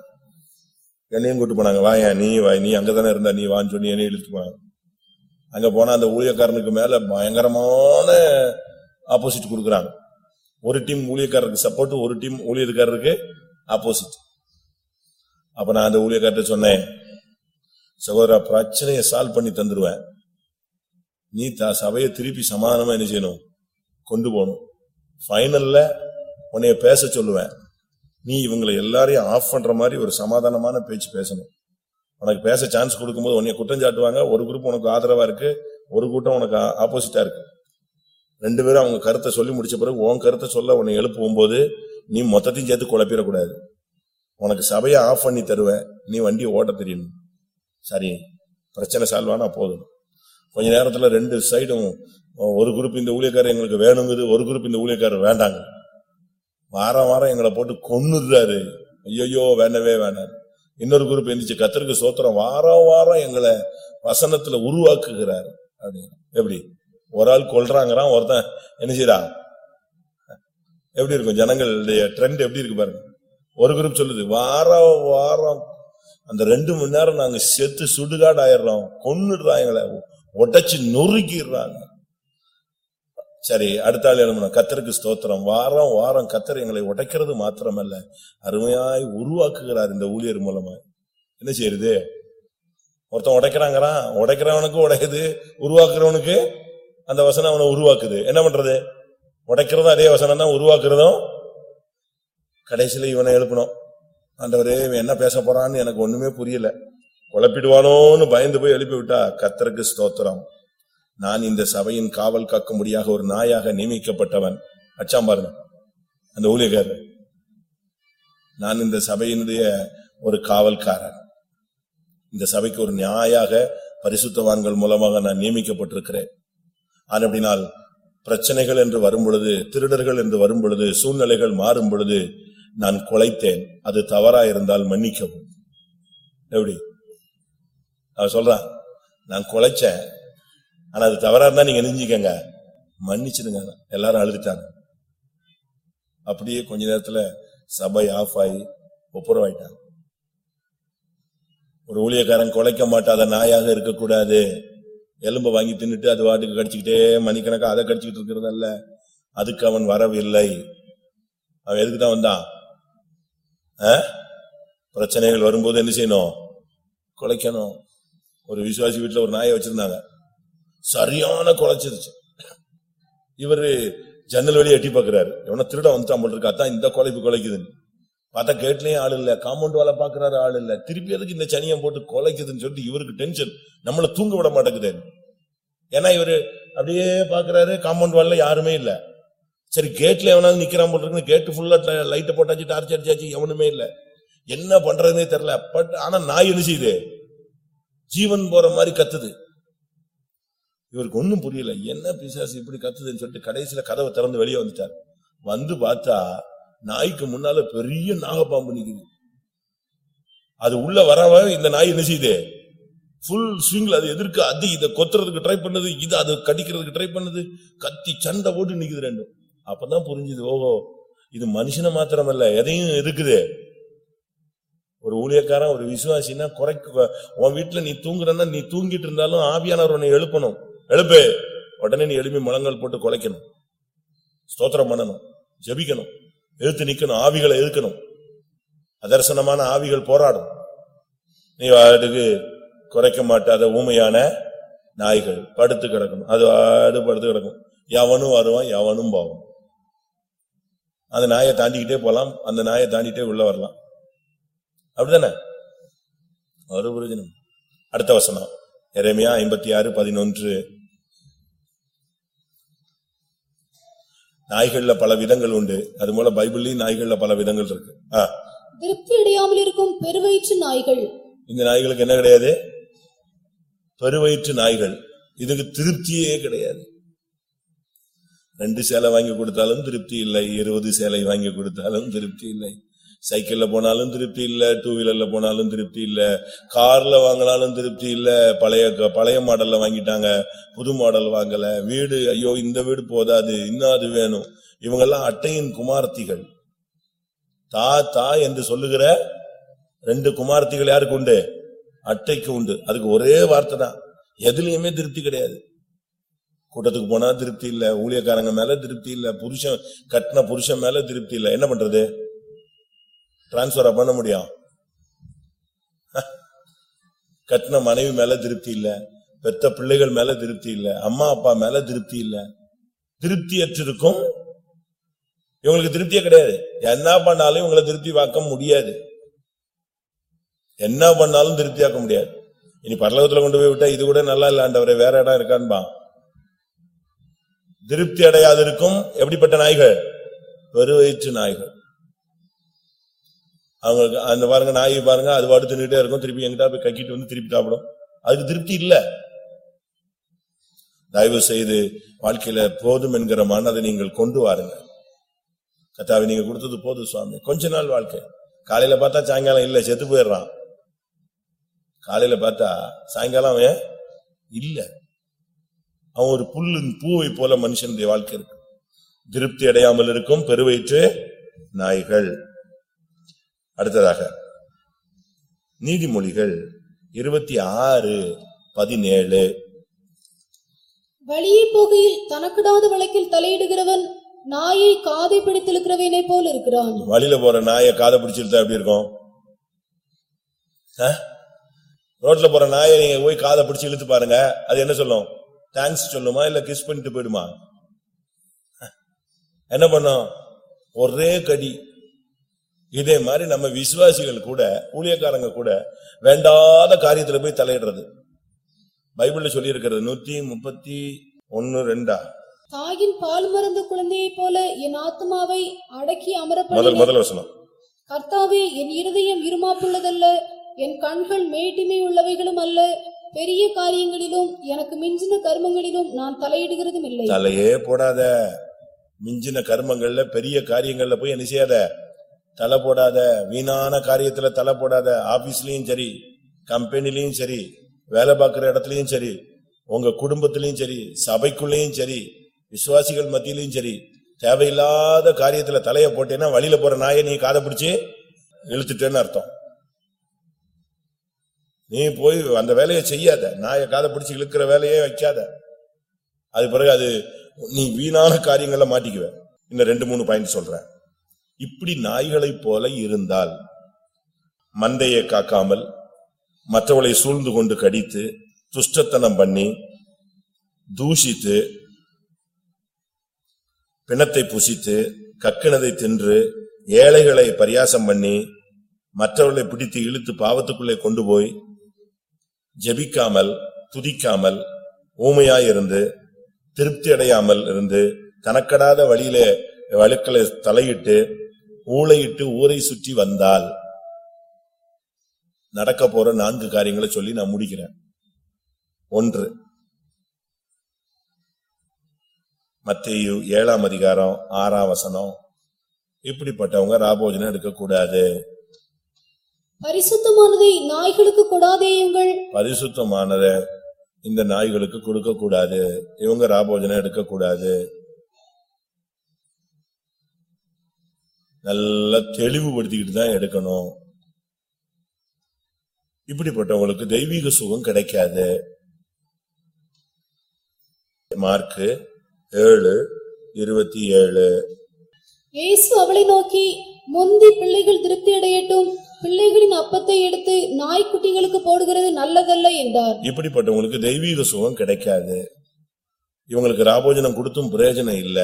என்னையும் கூட்டு போனாங்க. வாயா நீ வா நீ அங்கதானே இருந்தா நீ வான்னு சொல்லி என்னையும் இழுத்து போனாங்க. அங்க போனா அந்த ஊழியக்காரனுக்கு மேல பயங்கரமான ஆப்போசிட் கொடுக்குறாங்க. ஒரு டீம் ஊழியக்காரருக்கு சப்போர்ட் ஒரு டீம் ஊழியக்காரருக்கு ஆப்போசிட் அப்ப நான் அந்த ஊழியக்கார்ட்ட சொன்னேன் சகோதரா பிரச்சனையை சால்வ் பண்ணி தந்துருவேன். நீ த சபையை திருப்பி சமாதானமா என்ன செய்யணும்? கொண்டு போகணும். ஃபைனலில் உன்னைய பேச சொல்லுவேன். நீ இவங்களை எல்லாரையும் ஆஃப் பண்ற மாதிரி ஒரு சமாதானமான பேச்சு பேசணும். உனக்கு பேச சான்ஸ் கொடுக்கும்போது உன்னைய குற்றம் சாட்டுவாங்க. ஒரு குரூப் உனக்கு ஆதரவா இருக்கு. ஒரு கூட்டம் உனக்கு ஆப்போசிட்டா இருக்கு. ரெண்டு பேரும் அவங்க கருத்தை சொல்லி முடிச்ச பிறகு உன் கருத்தை சொல்ல உன்னை எழுப்பும் போது நீ மொத்தத்தையும் சேர்த்து குழப்பிடக்கூடாது. உனக்கு சபையை ஆஃப் பண்ணி தருவேன். நீ வண்டியை ஓட்ட தெரியணும். சரி பிரச்சனை சால்வ் போதும். கொஞ்ச நேரத்துல ரெண்டு சைடும் ஒரு குரூப் இந்த ஊழியக்காரர் எங்களுக்கு வேணுங்குது ஒரு குரூப் இந்த ஊழியக்காரர் வேண்டாங்க வாரம் வாரம் எங்களை போட்டு கொன்னுடுறாரு. ஐயோ வேண்டவே வேண்டாம். இன்னொரு குரூப் எந்திரிச்சு கத்தருக்கு சோத்திரம். வாரம் வாரம் எங்களை வசனத்துல உருவாக்குகிறார். அப்படின்னு எப்படி? ஒரு ஆள் கொள்றாங்கிறான் ஒருத்தன் என்ன செய்யறா எப்படி இருக்கும் ஜனங்களுடைய ட்ரெண்ட் எப்படி இருக்கு பாருங்க. ஒரு குரூப் சொல்லுது வாரம் வாரம் அந்த ரெண்டு மணி நேரம் நாங்க செத்து சுடுகாடு ஆயிடுறோம் கொன்னுடுறான் எங்களை. உடைச்சு நொறுக்கிடுறாங்க. சரி அடுத்த ஆள் எழுமணும் கத்தருக்கு ஸ்தோத்திரம். வாரம் வாரம் கத்தர் எங்களை உடைக்கிறது மாத்திரமல்ல அருமையாய் உருவாக்குகிறார் இந்த ஊழியர் மூலமா. என்ன செய்யுது ஒருத்தன் உடைக்கிறாங்கிறான் உடைக்கிறவனுக்கு உடையுது உருவாக்குறவனுக்கு அந்த வசனம் அவனை உருவாக்குது. என்ன பண்றது? உடைக்கிறதும் அதே வசனம் தான் உருவாக்குறதும். கடைசியில இவனை எழுப்பணும். ஆண்டவரே இவன் என்ன பேச போறான்னு எனக்கு ஒண்ணுமே புரியல. குழப்பிடுவானோன்னு பயந்து போய் எழுப்பி விட்டா கத்தருக்கு ஸ்தோத்திரம். நான் இந்த சபையின் காவல் காக்கும்படியாக ஒரு நாயாக நியமிக்கப்பட்டவன். அச்சாம் பாருங்க. அந்த ஊழியக்காரர். நான் இந்த சபையினுடைய ஒரு காவல்காரன். இந்த சபைக்கு ஒரு நியாயாக பரிசுத்தவான்கள் மூலமாக நான் நியமிக்கப்பட்டிருக்கிறேன். ஆனப்படினால் பிரச்சனைகள் என்று வரும் பொழுது திருடர்கள் என்று வரும் பொழுது சூழ்நிலைகள் மாறும் பொழுது நான் குலைத்தேன். அது தவறா இருந்தால் மன்னிக்கவும். எப்படி? அவன் சொல்றான் நான் குலைச்சேன். ஆனா அது தவறா இருந்தா நீங்க நெஞ்சிக்கங்க மன்னிச்சிடுங்க. எல்லாரும் அழுதுட்டாங்க. அப்படியே கொஞ்ச நேரத்துல சபை ஆஃப் ஆகி ஒப்புரவாயிட்டாங்க. ஒரு ஊழியக்காரன் குலைக்க மாட்டாத நாயாக இருக்கக்கூடாது. எலும்பை வாங்கி தின்னுட்டு அது வாட்டுக்கு கடிச்சுக்கிட்டே மணிக்கணக்கா அதை கடிச்சுக்கிட்டு இருக்கிறதல்ல. அதுக்கு அவன் வரவில்லை அவன் எதுக்கு தான் வந்தான்? ஆ? பிரச்சனைகள் வரும்போது என்ன செய்யணும்? குலைக்கணும். ஒரு விசுவாசி வீட்டுல ஒரு நாயை வச்சிருந்தாங்க. சரியான குலைச்சிருச்சு. இவரு ஜன்னல் வழியை எட்டி பாக்குறாரு எவனா திருட வந்துட்டான் போல இருக்கு. இந்த குலைப்பு குலைக்குதுன்னு. பார்த்தா கேட்லயும் ஆள் இல்ல. காம்பவுண்ட் வேலை பாக்குறாரு ஆள் இல்ல. திருப்பி எதுக்கு இந்த சனியம் போட்டு குலைக்குதுன்னு சொல்லிட்டு இவருக்கு டென்ஷன் நம்மள தூங்க விட மாட்டேங்குது ஏன்னா இவரு அப்படியே பாக்குறாரு காம்பவுண்ட் வேலை யாருமே இல்ல. சரி கேட்ல எவனாலும் நிக்கிறான் போல இருக்குன்னு கேட்டு ஃபுல்லா லைட்டை போட்டாச்சு டார்ச் அடிச்சாச்சு எவனுமே இல்ல. என்ன பண்றதுன்னே தெரியல. பட் ஆனா நாய் என்ன செய்யுது? ஜீவன் போற மாதிரி கத்துது. இவருக்கு ஒன்றும் புரியல. என்ன பிசாசு இப்படி கத்துதுன்னு சொல்லிட்டு கடைசியில கதவை திறந்து வெளியே வந்துட்டார். வந்து பார்த்தா நாய்க்கு முன்னால பெரிய நாகப்பாம்பு நிக்குது. அது உள்ள வரவ இந்த நாய் என்ன செய்யுது? ஃபுல் ஸ்விங்ல அது எதிர்க்க அது இதை கொத்துறதுக்கு ட்ரை பண்ணுது இது அது கடிக்கிறதுக்கு ட்ரை பண்ணுது கத்தி சண்டை போட்டு நிக்குது ரெண்டும். அப்பதான் புரிஞ்சுது ஓஹோ இது மனுஷனை மாத்திரமல்ல எதையும் இருக்குது ஒரு ஊழியக்காரன் ஒரு விசுவாசின்னா குறைக்க உன் வீட்டுல நீ தூங்குறன்னா நீ தூங்கிட்டு இருந்தாலும் ஆவியானவர் உன்னை எழுப்பணும். எழுப்பு உடனே நீ எழுப்பி முழங்கால் போட்டு குலைக்கணும். ஸ்தோத்திரம் பண்ணணும். ஜெபிக்கணும். எழுத்து நிக்கணும். ஆவிகளை எதிர்க்கணும் அதர்சனமான ஆவிகள் போராடும். நீ அதுக்கு குறைக்க மாட்டாத ஊமையான நாய்கள் படுத்து கிடக்கணும். அது வாடு படுத்து கிடக்கும். எவனும் வருவான் எவனும் போவான். அந்த நாயை தாண்டிக்கிட்டே போலாம். அந்த நாயை தாண்டிட்டே உள்ள வரலாம். அப்படிதானே? ஒரு புரிஜனம் அடுத்த வசனம். இறைமையா ஐம்பத்தி ஆறு பதினொன்று. நாய்கள்ல பல விதங்கள் உண்டு. அது போல பைபிள்லயும் நாய்கள்ல பல விதங்கள் இருக்கு. திருப்தி அடையாமல் இருக்கும் பெருவயிற்று நாய்கள். இந்த நாய்களுக்கு என்ன கிடையாது? பெருவயிற்று நாய்கள். இதுக்கு திருப்தியே கிடையாது. ரெண்டு சேலை வாங்கி கொடுத்தாலும் திருப்தி இல்லை இருபது சேலை வாங்கி கொடுத்தாலும் திருப்தி இல்லை. சைக்கிள்ல போனாலும் திருப்தி இல்ல டூ வீலர்ல போனாலும் திருப்தி இல்ல கார்ல வாங்கினாலும் திருப்தி இல்ல பழைய க- பழைய மாடல்ல வாங்கிட்டாங்க புது மாடல் வாங்கல வீடு ஐயோ இந்த வீடு போதாது இன்னும் அது வேணும். இவங்கெல்லாம் அட்டையின் குமார்த்திகள். தா தா என்று சொல்லுகிற ரெண்டு குமார்த்திகள் யாருக்கு உண்டு? அட்டைக்கு உண்டு. அதுக்கு ஒரே வார்த்தை தான். எதுலயுமே திருப்தி கிடையாது. கூட்டத்துக்கு போனா திருப்தி இல்ல ஊழியக்காரங்க மேல திருப்தி இல்ல புருஷன் கட்டின புருஷன் மேல திருப்தி இல்ல. என்ன பண்றது? டிரான்ஸ்பரை பண்ண முடியும். கட்டின மனைவி மேல திருப்தி இல்ல. பெத்த பிள்ளைகள் மேல திருப்தி இல்ல. அம்மா அப்பா மேல திருப்தி இல்ல. திருப்தியற்றிருக்கும். இவங்களுக்கு திருப்தியே கிடையாது. என்ன பண்ணாலும் இவங்களை திருப்தி பார்க்க முடியாது. என்ன பண்ணாலும் திருப்தியாக்க முடியாது. இனி பரலோகத்துல கொண்டு போய் விட்டா இது கூட நல்லா இல்ல ஆண்டவரே வேற இடம் இருக்கான்பா திருப்தி அடையாது இருக்கும் எப்படிப்பட்ட நாய்கள்? பெருவயிற்று நாய்கள். அவங்களுக்கு அந்த பாருங்க நாய் பாருங்க அது பாட்டு தின்னுட்டே இருக்கும். திருப்பி எங்கிட்ட போய் கக்கிட்டு வந்து திருப்பி சாப்பிடும் அதுக்கு திருப்தி இல்லை. தயவு செய்து வாழ்க்கையில போதும் என்கிற மனதை நீங்கள் கொண்டு வாருங்க. கத்தாவை நீங்க கொடுத்தது போதும் சுவாமி. கொஞ்ச நாள் வாழ்க்கை. காலையில பார்த்தா சாயங்காலம் இல்ல செத்து போயிடுறான். காலையில பார்த்தா சாயங்காலம் அவன் இல்ல. அவன் ஒரு புல்லு பூவை போல மனுஷனுடைய வாழ்க்கை இருக்கு. திருப்தி அடையாமல் இருக்கும் பெருவயிற்று நாய்கள். அடுத்ததாக நீதிமொழிகள் இருபத்தி ஆறு பதினேழு. வழியே போகையில் தனக்கிடாத வழக்கில் தலையிடுகிறவன் நாயை காதை பிடித்திருக்கிறவனை போல் இருக்கிறான். வழியில போற நாயை காதை பிடிச்சிருந்தா எப்படி இருக்கும்? ரோட்ல போற நாயை நீங்க போய் காதை பிடிச்சு இழுத்து பாருங்க. அது என்ன சொல்லும்? தேங்க்ஸ் சொல்லுமா இல்ல கிஸ் பண்ணிட்டு போயிடுமா? என்ன பண்ணும்? ஒரே கடி. இதே மாதிரி நம்ம விசுவாசிகள் கூட ஊழியக்காரங்க கூட வேண்டாத காரியத்துல போய் தலையிடுறது. பைபிள்ல சொல்லி இருக்கிறது நூத்தி முப்பத்தி ஒன்னு ரெண்டா? தாயின் பால் மறந்த குழந்தையைப் போல என் ஆத்மாவை அடக்கி முதல் அமரப்பண்ணி முதல் வசனம். கர்த்தாவே என் இருதயம் இருமாப்புள்ளதல்ல என் கண்கள் மேட்டிமை உள்ளவைகளும் அல்ல. பெரிய காரியங்களிலும் எனக்கு மிஞ்சின கர்மங்களிலும் நான் தலையிடுகிறதும் இல்லை. தலையே போடாத. மிஞ்சின கர்மங்கள்ல பெரிய காரியங்கள்ல போய் என்ன செய்யாத? தலை போடாத வீணான காரியத்துல தலை போடாத ஆபீஸ்லயும் சரி கம்பெனிலயும் சரி வேலை பார்க்கிற இடத்துலயும் சரி உங்க குடும்பத்திலயும் சரி சபைக்குள்ளேயும் சரி விசுவாசிகள் மத்தியிலயும் சரி தேவையில்லாத காரியத்துல தலைய போட்டேன்னா வழியில போற நாயை நீ காதை பிடிச்சி இழுத்துட்டேன்னு அர்த்தம். நீ போய் அந்த வேலையை செய்யாத நாயை காதை பிடிச்சி இழுக்கிற வேலையே வைக்காத. அது பிறகு அது நீ வீணான காரியங்கள்ல மாட்டிக்குவேன் இன்னும் ரெண்டு மூணு பாயிண்ட் சொல்றேன். இப்படி நாய்களைப் போல இருந்தால் மந்தையை காக்காமல் மற்றவளை சூழ்ந்து கொண்டு கடித்து துஷ்டத்தனம் பண்ணி தூஷித்து பிணத்தை புசித்து கக்கினதை தின்று ஏழைகளை பரியாசம் பண்ணி மற்றவர்களை பிடித்து இழுத்து பாவத்துக்குள்ளே கொண்டு போய் ஜெபிக்காமல் துதிக்காமல் ஊமையாயிருந்து திருப்தி அடையாமல் இருந்து தனக்கடாத வழியிலே வழுக்களை தலையிட்டு ஊளையிட்டு ஊரை சுற்றி வந்தால் நடக்க போற நான்கு காரியங்களை சொல்லி நான் முடிக்கிறேன். ஒன்று மத்தேயு ஏழாம் அதிகாரம் ஆறாம் வசனம் இப்படிப்பட்டவங்க ராபோஜனம் எடுக்கக்கூடாது. பரிசுத்தமானதை நாய்களுக்கு கொடாதேயுங்கள் பரிசுத்தமானத இந்த நாய்களுக்கு கொடுக்க கூடாது இவங்க ராபோஜனம் எடுக்க நல்லா தெளிவுபடுத்திக்கிட்டு தான் எடுக்கணும். இப்படிப்பட்டவங்களுக்கு தெய்வீக சுகம் கிடைக்காது. மார்க்கு ஏழு இருபத்தி ஏழு. இயேசு அவளை நோக்கி முந்தி பிள்ளைகள் திருப்தி அடையட்டும் பிள்ளைகளின் அப்பத்தை எடுத்து நாய்க்குட்டிகளுக்கு போடுகிறது நல்லதல்ல என்றார். இப்படிப்பட்டவங்களுக்கு தெய்வீக சுகம் கிடைக்காது. இவங்களுக்கு ராபோஜனம் கொடுத்தும் பிரயோஜனம் இல்ல.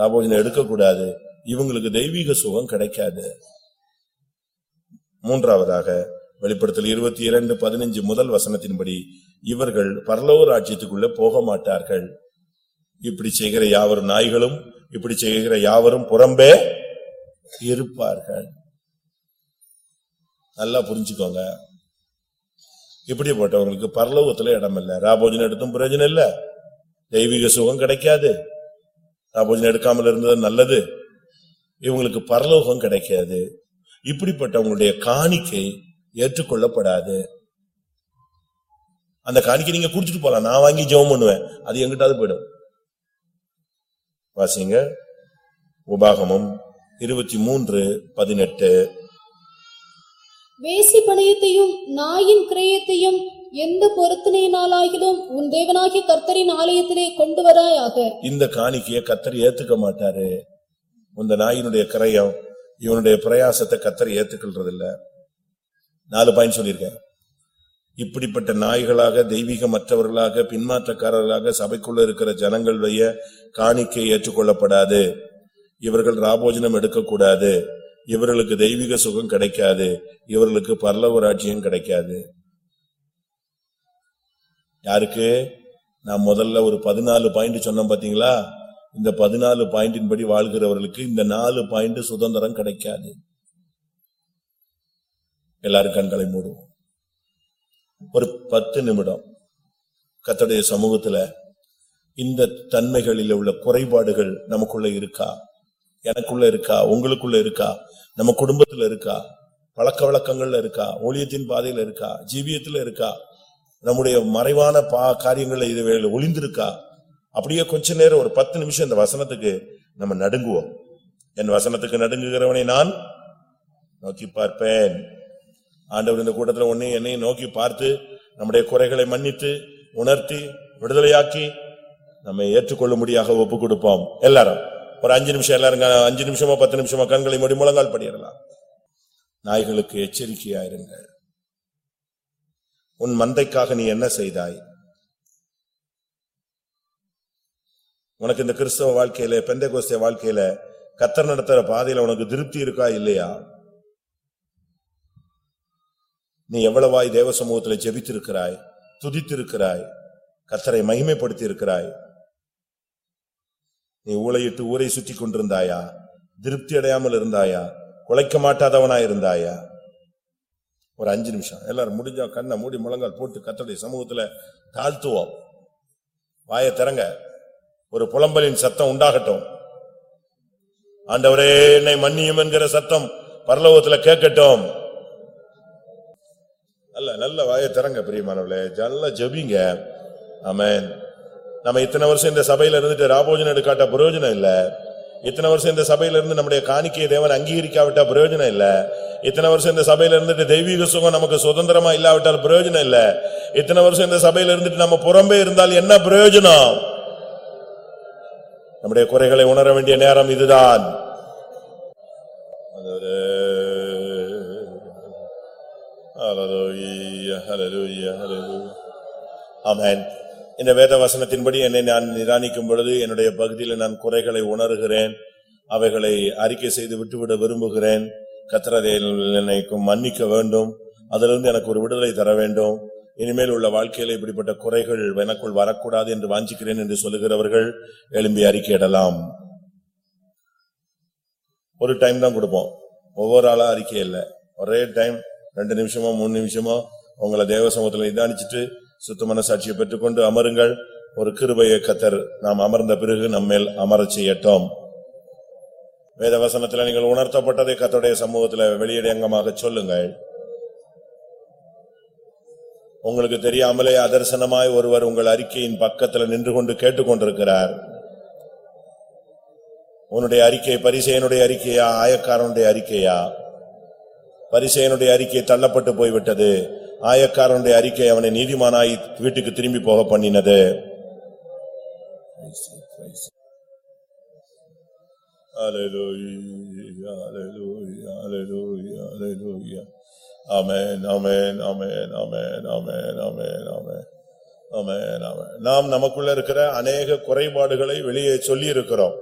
ராபோஜனம் எடுக்கக்கூடாது. இவங்களுக்கு தெய்வீக சுகம் கிடைக்காது. மூன்றாவதாக வெளிப்படுத்தல் இருபத்தி இரண்டு பதினஞ்சு முதல் வசனத்தின்படி இவர்கள் பரலோக ராஜ்யத்துக்குள்ள போக மாட்டார்கள். இப்படி செய்கிற யாவரும் நாய்களும் இப்படி செய்கிற யாவரும் புறம்பே இருப்பார்கள். நல்லா புரிஞ்சுக்கோங்க. இப்படிப்பட்டவங்களுக்கு பரலோகத்துல இடம் இல்ல ராபோஜனம் எடுத்தும் பிரயோஜனம் இல்ல. தெய்வீக சுகம் கிடைக்காது. ராபோஜனம் எடுக்காமல் இருந்தது நல்லது. இவங்களுக்கு பரலோகம் கிடைக்காது. இப்படிப்பட்டவங்களுடைய காணிக்கை ஏற்றுக்கொள்ளப்படாது. அந்த காணிக்கை நீங்க குடிச்சிட்டு போலாம். நான் வாங்கி ஜெபம் பண்ணுவேன். அது எங்கிட்டாவது போயிடும். வாசிங்க. உபாகமம் இருபத்தி மூன்று பதினெட்டு. வேசி பணயத்தையும் நாயின் கிரயத்தையும் எந்த பொருத்தனையினாலாகிலும் உன் தேவனாகிய கர்த்தரின் ஆலயத்திலே கொண்டு வராயாக. இந்த காணிக்கையை கத்தர் ஏத்துக்க மாட்டாரு. இந்த நாயினுடைய கரையம் இவனுடைய பிரயாசத்தை கத்தரை ஏத்துக்கொள்றது இல்ல நாலு பாயிண்ட் சொல்லியிருக்கேன். இப்படிப்பட்ட நாய்களாக தெய்வீகமற்றவர்களாக பின்மாற்றக்காரர்களாக சபைக்குள்ள இருக்கிற ஜனங்களுடைய காணிக்கை ஏற்றுக்கொள்ளப்படாது. இவர்கள் ராபோஜனம் எடுக்கக்கூடாது. இவர்களுக்கு தெய்வீக சுகம் கிடைக்காது. இவர்களுக்கு பரலவ கிடைக்காது. யாருக்கு? நான் முதல்ல ஒரு பதினாலு பாயிண்ட் சொன்னேன் பாத்தீங்களா? இந்த பதினாலு பாயிண்டின் படி வாழ்கிறவர்களுக்கு இந்த நாலு பாயிண்ட் சுதந்திரம் கிடைக்காது. எல்லாரும் கண்களை மூடுவோம். ஒரு பத்து நிமிடம் கத்தடைய சமூகத்துல இந்த தன்மைகளில் உள்ள குறைபாடுகள் நமக்குள்ள இருக்கா? எனக்குள்ள இருக்கா? உங்களுக்குள்ள இருக்கா? நம்ம குடும்பத்துல இருக்கா? பழக்க வழக்கங்கள்ல இருக்கா? ஊழியத்தின் பாதையில இருக்கா? ஜீவியத்துல இருக்கா? நம்முடைய மறைவான பா காரியங்கள்ல இது ஒளிந்திருக்கா? அப்படியே கொஞ்ச நேரம் ஒரு பத்து நிமிஷம் இந்த வசனத்துக்கு நம்ம நடுங்குவோம். என் வசனத்துக்கு நடுங்குகிறவனை நான் நோக்கி பார்ப்பேன். ஆண்டவர் இந்த கூட்டத்தில் உன்னை என்னையும் நோக்கி பார்த்து நம்முடைய குறைகளை மன்னித்து உணர்த்தி விடுதலையாக்கி நம்மை ஏற்றுக்கொள்ளும்படியாக ஒப்பு கொடுப்போம். எல்லாரும் ஒரு அஞ்சு நிமிஷம் எல்லாரும் அஞ்சு நிமிஷமா பத்து நிமிஷமா கண்களை மூடி முழங்கால் படியிடலாம். நாய்களுக்கு எச்சரிக்கையாயிருங்கள் உன் மந்தைக்காக நீ என்ன செய்தாய்? உனக்கு இந்த கிறிஸ்தவ வாழ்க்கையில பெந்த பெந்தைகோஸ்தே வாழ்க்கையில கத்தர் நடத்துற பாதையில உனக்கு திருப்தி இருக்கா இல்லையா? நீ எவ்வளவாய் தேவ சமூகத்தில் ஜெபித்திருக்கிறாய் துதித்திருக்கிறாய் கத்தரை மகிமைப்படுத்தி இருக்கிறாய் நீ ஊழையிட்டு ஊரை சுற்றி கொண்டிருந்தாயா? திருப்தி அடையாமல் இருந்தாயா? குலைக்க மாட்டாதவனா இருந்தாயா? ஒரு அஞ்சு நிமிஷம். எல்லாரும் முடிஞ்சா கண்ணை மூடி முழங்கால் போட்டு கத்தருடைய சமூகத்துல தாழ்த்துவோம். வாயை திறங்க. ஒரு புலம்பலின் சத்தம் உண்டாகட்டும். ஆண்டவரே என்னை மன்னியும் என்கிற சத்தம் பரலோகத்துல கேட்கட்டும். நல்ல நல்ல வாயை திறங்க பிரியமானவர்களே. நல்லா ஜெபிங்க. ஆமேன். நம்ம இத்தனை வருஷம் இந்த சபையில இருந்துட்டு ராபோஜனம் எடுக்காட்ட பிரயோஜனம் இல்ல. இத்தனை வருஷம் இந்த சபையில இருந்து நம்முடைய காணிக்கையை தேவன் அங்கீகரிக்காவிட்டா பிரயோஜனம் இல்ல. இத்தனை வருஷம் இந்த சபையில இருந்துட்டு தெய்வீக சுகம் நமக்கு சுதந்திரமா இல்லாவிட்டால் பிரயோஜனம் இல்ல. இத்தனை வருஷம் இந்த சபையில இருந்துட்டு நம்ம புறம்பே இருந்தால் என்ன பிரயோஜனம்? நம்முடைய குறைகளை உணர வேண்டிய நேரம் இதுதான் ஆண்டவரே. இந்த வேத வசனத்தின்படி என்னை நான் நிராணிக்கும் பொழுது என்னுடைய பகுதியில் நான் குறைகளை உணர்கிறேன் அவைகளை அறிக்கை செய்து விட்டுவிட விரும்புகிறேன் கத்திரதை என்னைக்கும் மன்னிக்க வேண்டும் அதிலிருந்து எனக்கு ஒரு விடுதலை தர வேண்டும் இனிமேல் உள்ள வாழ்க்கையில இப்படிப்பட்ட குறைகள் எனக்குள் வரக்கூடாது என்று வாஞ்சிக்கிறேன் என்று சொல்லுகிறவர்கள் எழும்பி அறிக்கையிடலாம் ஒரு டைம் தான் கொடுப்போம். ஒவ்வொரு ஆளா அறிக்கை இல்லை. ஒரே டைம் ரெண்டு நிமிஷமோ மூணு நிமிஷமோ உங்களை தேவ சமூகத்தில் நிதானிச்சுட்டு சுத்தமான சாட்சியை பெற்றுக்கொண்டு அமருங்கள். ஒரு கிருபைய கத்தர் நாம் அமர்ந்த பிறகு நம்மேல் அமரச் செய்யட்டோம். வேத வசனத்துல நீங்கள் உணர்த்தப்பட்டதை கத்தோடைய சமூகத்தில் வெளியிடங்கமாக சொல்லுங்கள். உங்களுக்கு தெரியாமலே அதர்சனமாய் ஒருவர் உங்கள் அறிக்கையின் பக்கத்தில் நின்று கொண்டு கேட்டுக்கொண்டிருக்கிறார். உன்னுடைய அறிக்கை பரிசேயனுடைய அறிக்கையா ஆயக்காரனுடைய அறிக்கையா? பரிசேயனுடைய அறிக்கை தள்ளப்பட்டு போய்விட்டது. ஆயக்காரனுடைய அறிக்கை அவனை நீதிமானாய் வீட்டுக்கு திரும்பி போக பண்ணினது. Hallelujah, hallelujah, hallelujah, hallelujah. அமேன் amen, amen, amen, amen, amen, amen. ஆமென், ஆமென். நாம் நமக்குள்ள இருக்கிற அநேக குறைபாடுகளை வெளியே சொல்லி இருக்கிறோம்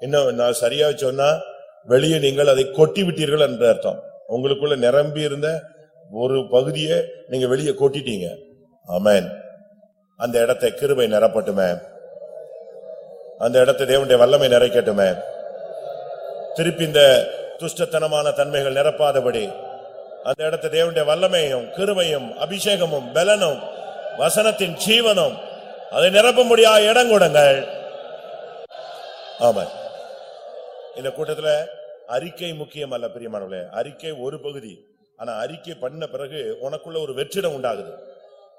இன்னும் நான் சரியா சொன்னா வெளியே நீங்கள் அதை கொட்டி விட்டீர்கள் என்ற அர்த்தம். உங்களுக்குள்ள நிரம்பி இருந்த ஒரு பகுதியை நீங்க வெளியே கொட்டிட்டீங்க. அமேன் அந்த இடத்தை கிருபை நிரப்பட்டுமே. அந்த இடத்தை தேவனுடைய வல்லமை நிறைக்கட்டுமே. திருப்பி இந்த துஷ்டத்தனமான தன்மைகள் நிரப்பாதபடி அந்த இடத்துல தேவனுடைய வல்லமையும் கிருமையும் அபிஷேகமும் பலனும் வசனத்தின் ஜீவனும் அதை நிரப்ப முடியாத இடம் கொடுங்கள். ஆமா இந்த கூட்டத்தில் அறிக்கை முக்கியம் அல்ல பிரியமானவர்களே. அறிக்கை ஒரு பகுதி. ஆனா அறிக்கை பண்ண பிறகு உனக்குள்ள ஒரு வெற்றிடம் உண்டாகுது.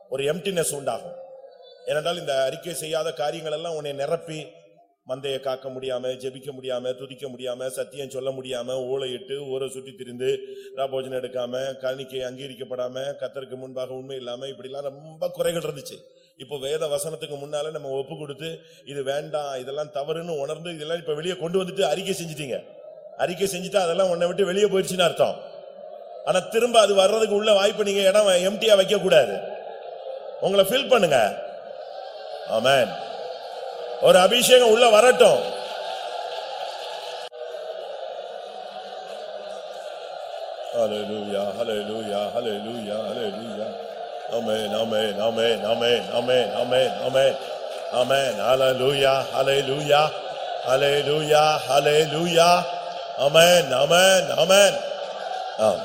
ஒரு எம்டினஸ் உண்டாகும். ஏனென்றால் இந்த அறிக்கை செய்யாத காரியங்கள் எல்லாம் உன்னை நிரப்பி மந்தையை காக்க முடியாம ஜெபிக்க முடியாம துதிக்க முடியாம சத்தியம் சொல்ல முடியாம இட்டு ஊரை சுற்றி திரிந்து ராபோஜனம் எடுக்காம காணிக்கை அங்கீகரிக்கப்படாம கத்தருக்கு முன்பாக உண்மை இல்லாம இப்படிலாம் ரொம்ப குறைகள் இருந்துச்சு. இப்போ வேத வசனத்துக்கு முன்னால நம்ம ஒப்பு கொடுத்து இது வேண்டாம் இதெல்லாம் தவறுன்னு உணர்ந்து இதெல்லாம் இப்ப வெளியே கொண்டு வந்துட்டு அறிக்கை செஞ்சிட்டீங்க. அறிக்கை செஞ்சுட்டா அதெல்லாம் உன்னை விட்டு வெளியே போயிடுச்சுன்னு அர்த்தம். ஆனா திரும்ப அது வர்றதுக்கு உள்ள வாய்ப்பு நீங்க இடம் எம்டியா வைக்க கூடாது. உங்களை ஃபில் பண்ணுங்க. ஆமேன் ஒரு அபிஷேகம் உள்ள வரட்டும் Hallelujah, hallelujah, hallelujah, hallelujah. Amen, amen, amen, amen, amen, amen, amen. Amen, hallelujah, hallelujah, hallelujah, hallelujah. Amen, amen, amen. ஆம்.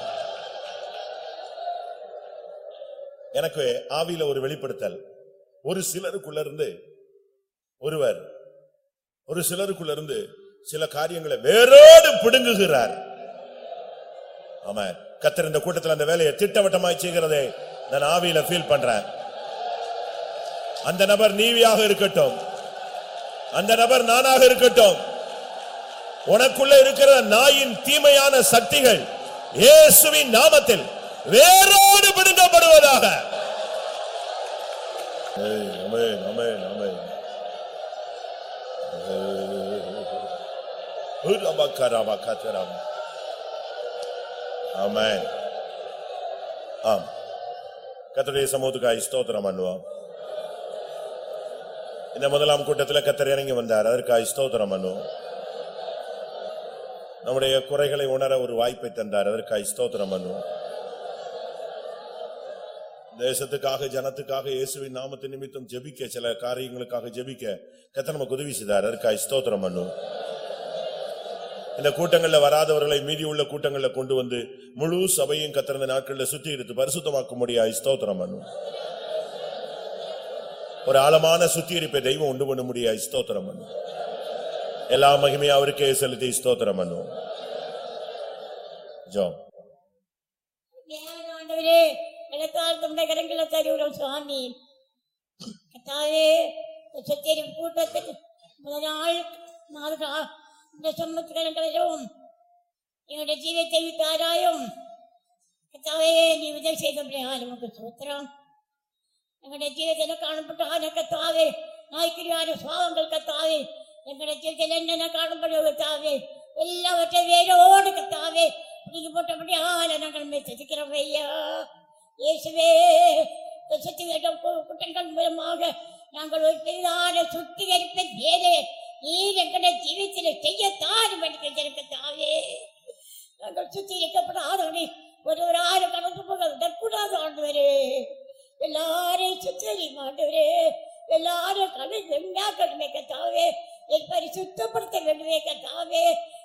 எனக்கு ஆவியில ஒரு வெளிப்படுத்தல் ஒரு சிலருக்குள்ள இருந்து ஒருவர் ஒரு சிலருக்குள்ள இருந்து சில காரியங்களை வேறோடு பிடுங்குகிறார். ஆமா கத்தர் இந்த கூட்டத்தில் அந்த வேலையை திட்டவட்டமாய் செய்கிறதை நான் ஆவியில ஃபீல் பண்றேன். அந்த நபர் நீவியாக இருக்கட்டும். அந்த நபர் நானாக இருக்கட்டும். உனக்குள்ள இருக்கிற நாயின் தீமையான சக்திகள் இயேசுவின் நாமத்தில் வேரோடு பிடுங்கப்படுவதாக. ஆமென், ஆமென், ஆமென், ஆம் கத்தருடைய சமூகத்துக்காய் ஸ்தோத்திரம் பண்ணுவோம். இந்த முதலாம் கூட்டத்தில் கத்தர் இறங்கி வந்தார். அதற்காக ஸ்தோத்திரம் பண்ணுவோம். நம்முடைய குறைகளை உணர ஒரு வாய்ப்பை தந்தார். அதற்காக ஸ்தோத்திரம் பண்ணுவோம். தேசத்துக்காக ஜனத்துக்காக இயேசுவின் நாமத்து நிமித்தம் ஜெபிக்க சில காரியங்களுக்காக ஜெபிக்க கத்த நமக்கு உதவி செய்தார். அதற்காக ஸ்தோத்திரம் பண்ணும் இந்த கூட்டங்களில் வராதவர்களை மீதி உள்ள கூட்டங்களில் கொண்டு வந்து முழு சபையும் கத்திரந்த நாட்களில் சுத்தி எடுத்து பரிசுத்தமாக்க முடியாது ஸ்தோத்திரம் பண்ணும் ஒரு ஆழமான சுத்திகரிப்பை தெய்வம் உண்டு பண்ண முடியாது ஸ்தோத்திரம் பண்ணும் எல்லா மகிமையும் அவருக்கே செலுத்தி ஸ்தோத்திரம் பண்ணும் ஜோ கரங்களை தருகிறோம் சுவாமி. கத்தாவே சத்தியரி கூட்டத்துக்கு முதல் நாள் இந்த இந்த சம்மத்துகளிலும் எங்களுடைய ஜீவத்தை விட்டாராயும் கத்தாவையே நீ உதவி செய்தபடியா நமக்கு சூத்திரம். எங்களுடைய ஜீவத்தில் காணப்பட்ட கத்தாவே நாய்க்குரியான சுவாவங்கள் கத்தாவே எங்களுடைய ஜீவத்தில் என்னென்ன காணப்படுவது கத்தாவே எல்லாவற்றையும் வேரோடு கத்தாவே நீங்க போட்டபடி போட்டபடியால நாங்கள் மெச்சிக்கிறோம் ஐயா. இயேசுவே சுத்தி குற்றங்கள் மூலமாக நாங்கள் ஒரு பெரிதான சுத்திகரிப்பை தேவே நீர் எங்களுடைய ஜீவித்தில் செய்யத்தான் படிக்க தாவே நாங்கள் சுத்திகரிக்கப்படாதவனே ஒரு ஒரு ஆறு கடந்து போக விடக்கூடாது ஆண்டவரே. எல்லாரையும் சுத்தரி ஆண்டவரே. எல்லாரும் கடை வெண்ணாக்கணுமே கத்தாவே என் பரிசுத்தப்படுத்த வேண்டுமே கத்தாவே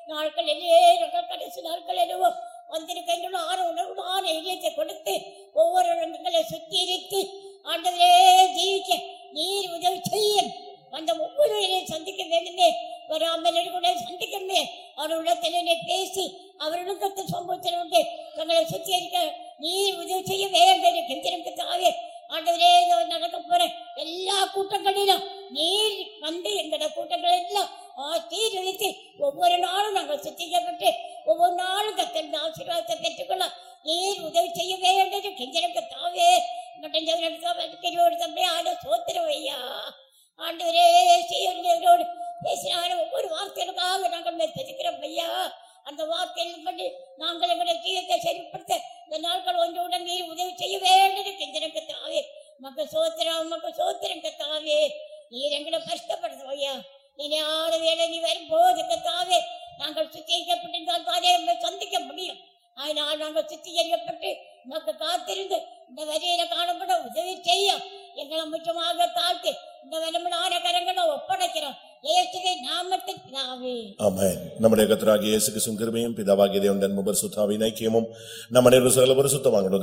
நாட்களிலே நாங்கள் கடைசி நாட்களிலும் வந்திருக்கின்ற ஆறு உணர்வுடான இதயத்தை கொடுத்து ஒவ்வொரு இடங்களை சுத்திகரித்து ஆண்டவரே ஜீவிக்க நீர் உதவி செய்யும். அந்த ஒவ்வொருவரையும் சந்திக்க வேண்டுமே. வராமல் கூட சந்திக்கணுமே. அவர்களுடத்திலே பேசி அவர்களுக்கு சம்பவத்தினுடைய தங்களை சுத்திகரிக்க நீர் உதவி செய்ய வேகம் பெரிய கெஞ்சிருக்கு தாவே. ஆண்டவரே நடக்க போற எல்லா கூட்டங்களிலும் நீர் வந்து எங்களோட கூட்டங்கள் எல்லாம் ஆசீர்வதித்து ஒவ்வொரு நாளும் நாங்கள் சுத்திக்கப்பட்டு ஒவ்வொரு நாளும் கத்தன் ஆசீர்வாதத்தை பெற்றுக்கொள்ள நீர் உதவி செய்ய வேண்டும் கெஞ்சனுக்கு தாவே. மட்டும் தம்பி ஆட சோத்திரம் ஐயா. ஆண்டவரே செய்யோடு பேசினாலும் ஒவ்வொரு வார்த்தைகளுக்காக நாங்கள் தெரிவிக்கிறோம் ஐயா. அந்த வார்த்தையில் பண்ணி நாங்கள் எங்களுடைய ஜீவத்தை சரிப்படுத்த இந்த நாட்கள் ஒன்றுடன் நீ உதவி செய்ய வேண்டும் கெஞ்சனுக்கு தாவே மக்கள் சோத்திரம் மக்கள் சோத்திரம் கத்தாவே நீர் எங்களை கஷ்டப்படுத்தும் ஐயா. இனியான வேலை நீ வரும்போது கத்தாவே நாங்கள் சுத்திகரிக்கப்பட்டிருந்தால் தானே உங்களை சந்திக்க முடியும். அதனால் நாங்கள் சுத்திகரிக்கப்பட்டு மக்கள் காத்திருந்து இந்த வரியில காணப்பட உதவி செய்யும். எங்களை முற்றமாக தாழ்த்து வலிமையான கரங்களை ஒப்படைக்கிறோம். இயேசுவை நாமத்தை பிதாவே. ஆமென். நம்முடைய கத்தராகிய இயேசு கிறிஸ்துவின் கிருபையும் பிதாவாகிய தேவன் தன் சுத்தாவின் ஐக்கியமும் நம்ம அனைவரும் சகல பரிசுத்தமாகணும்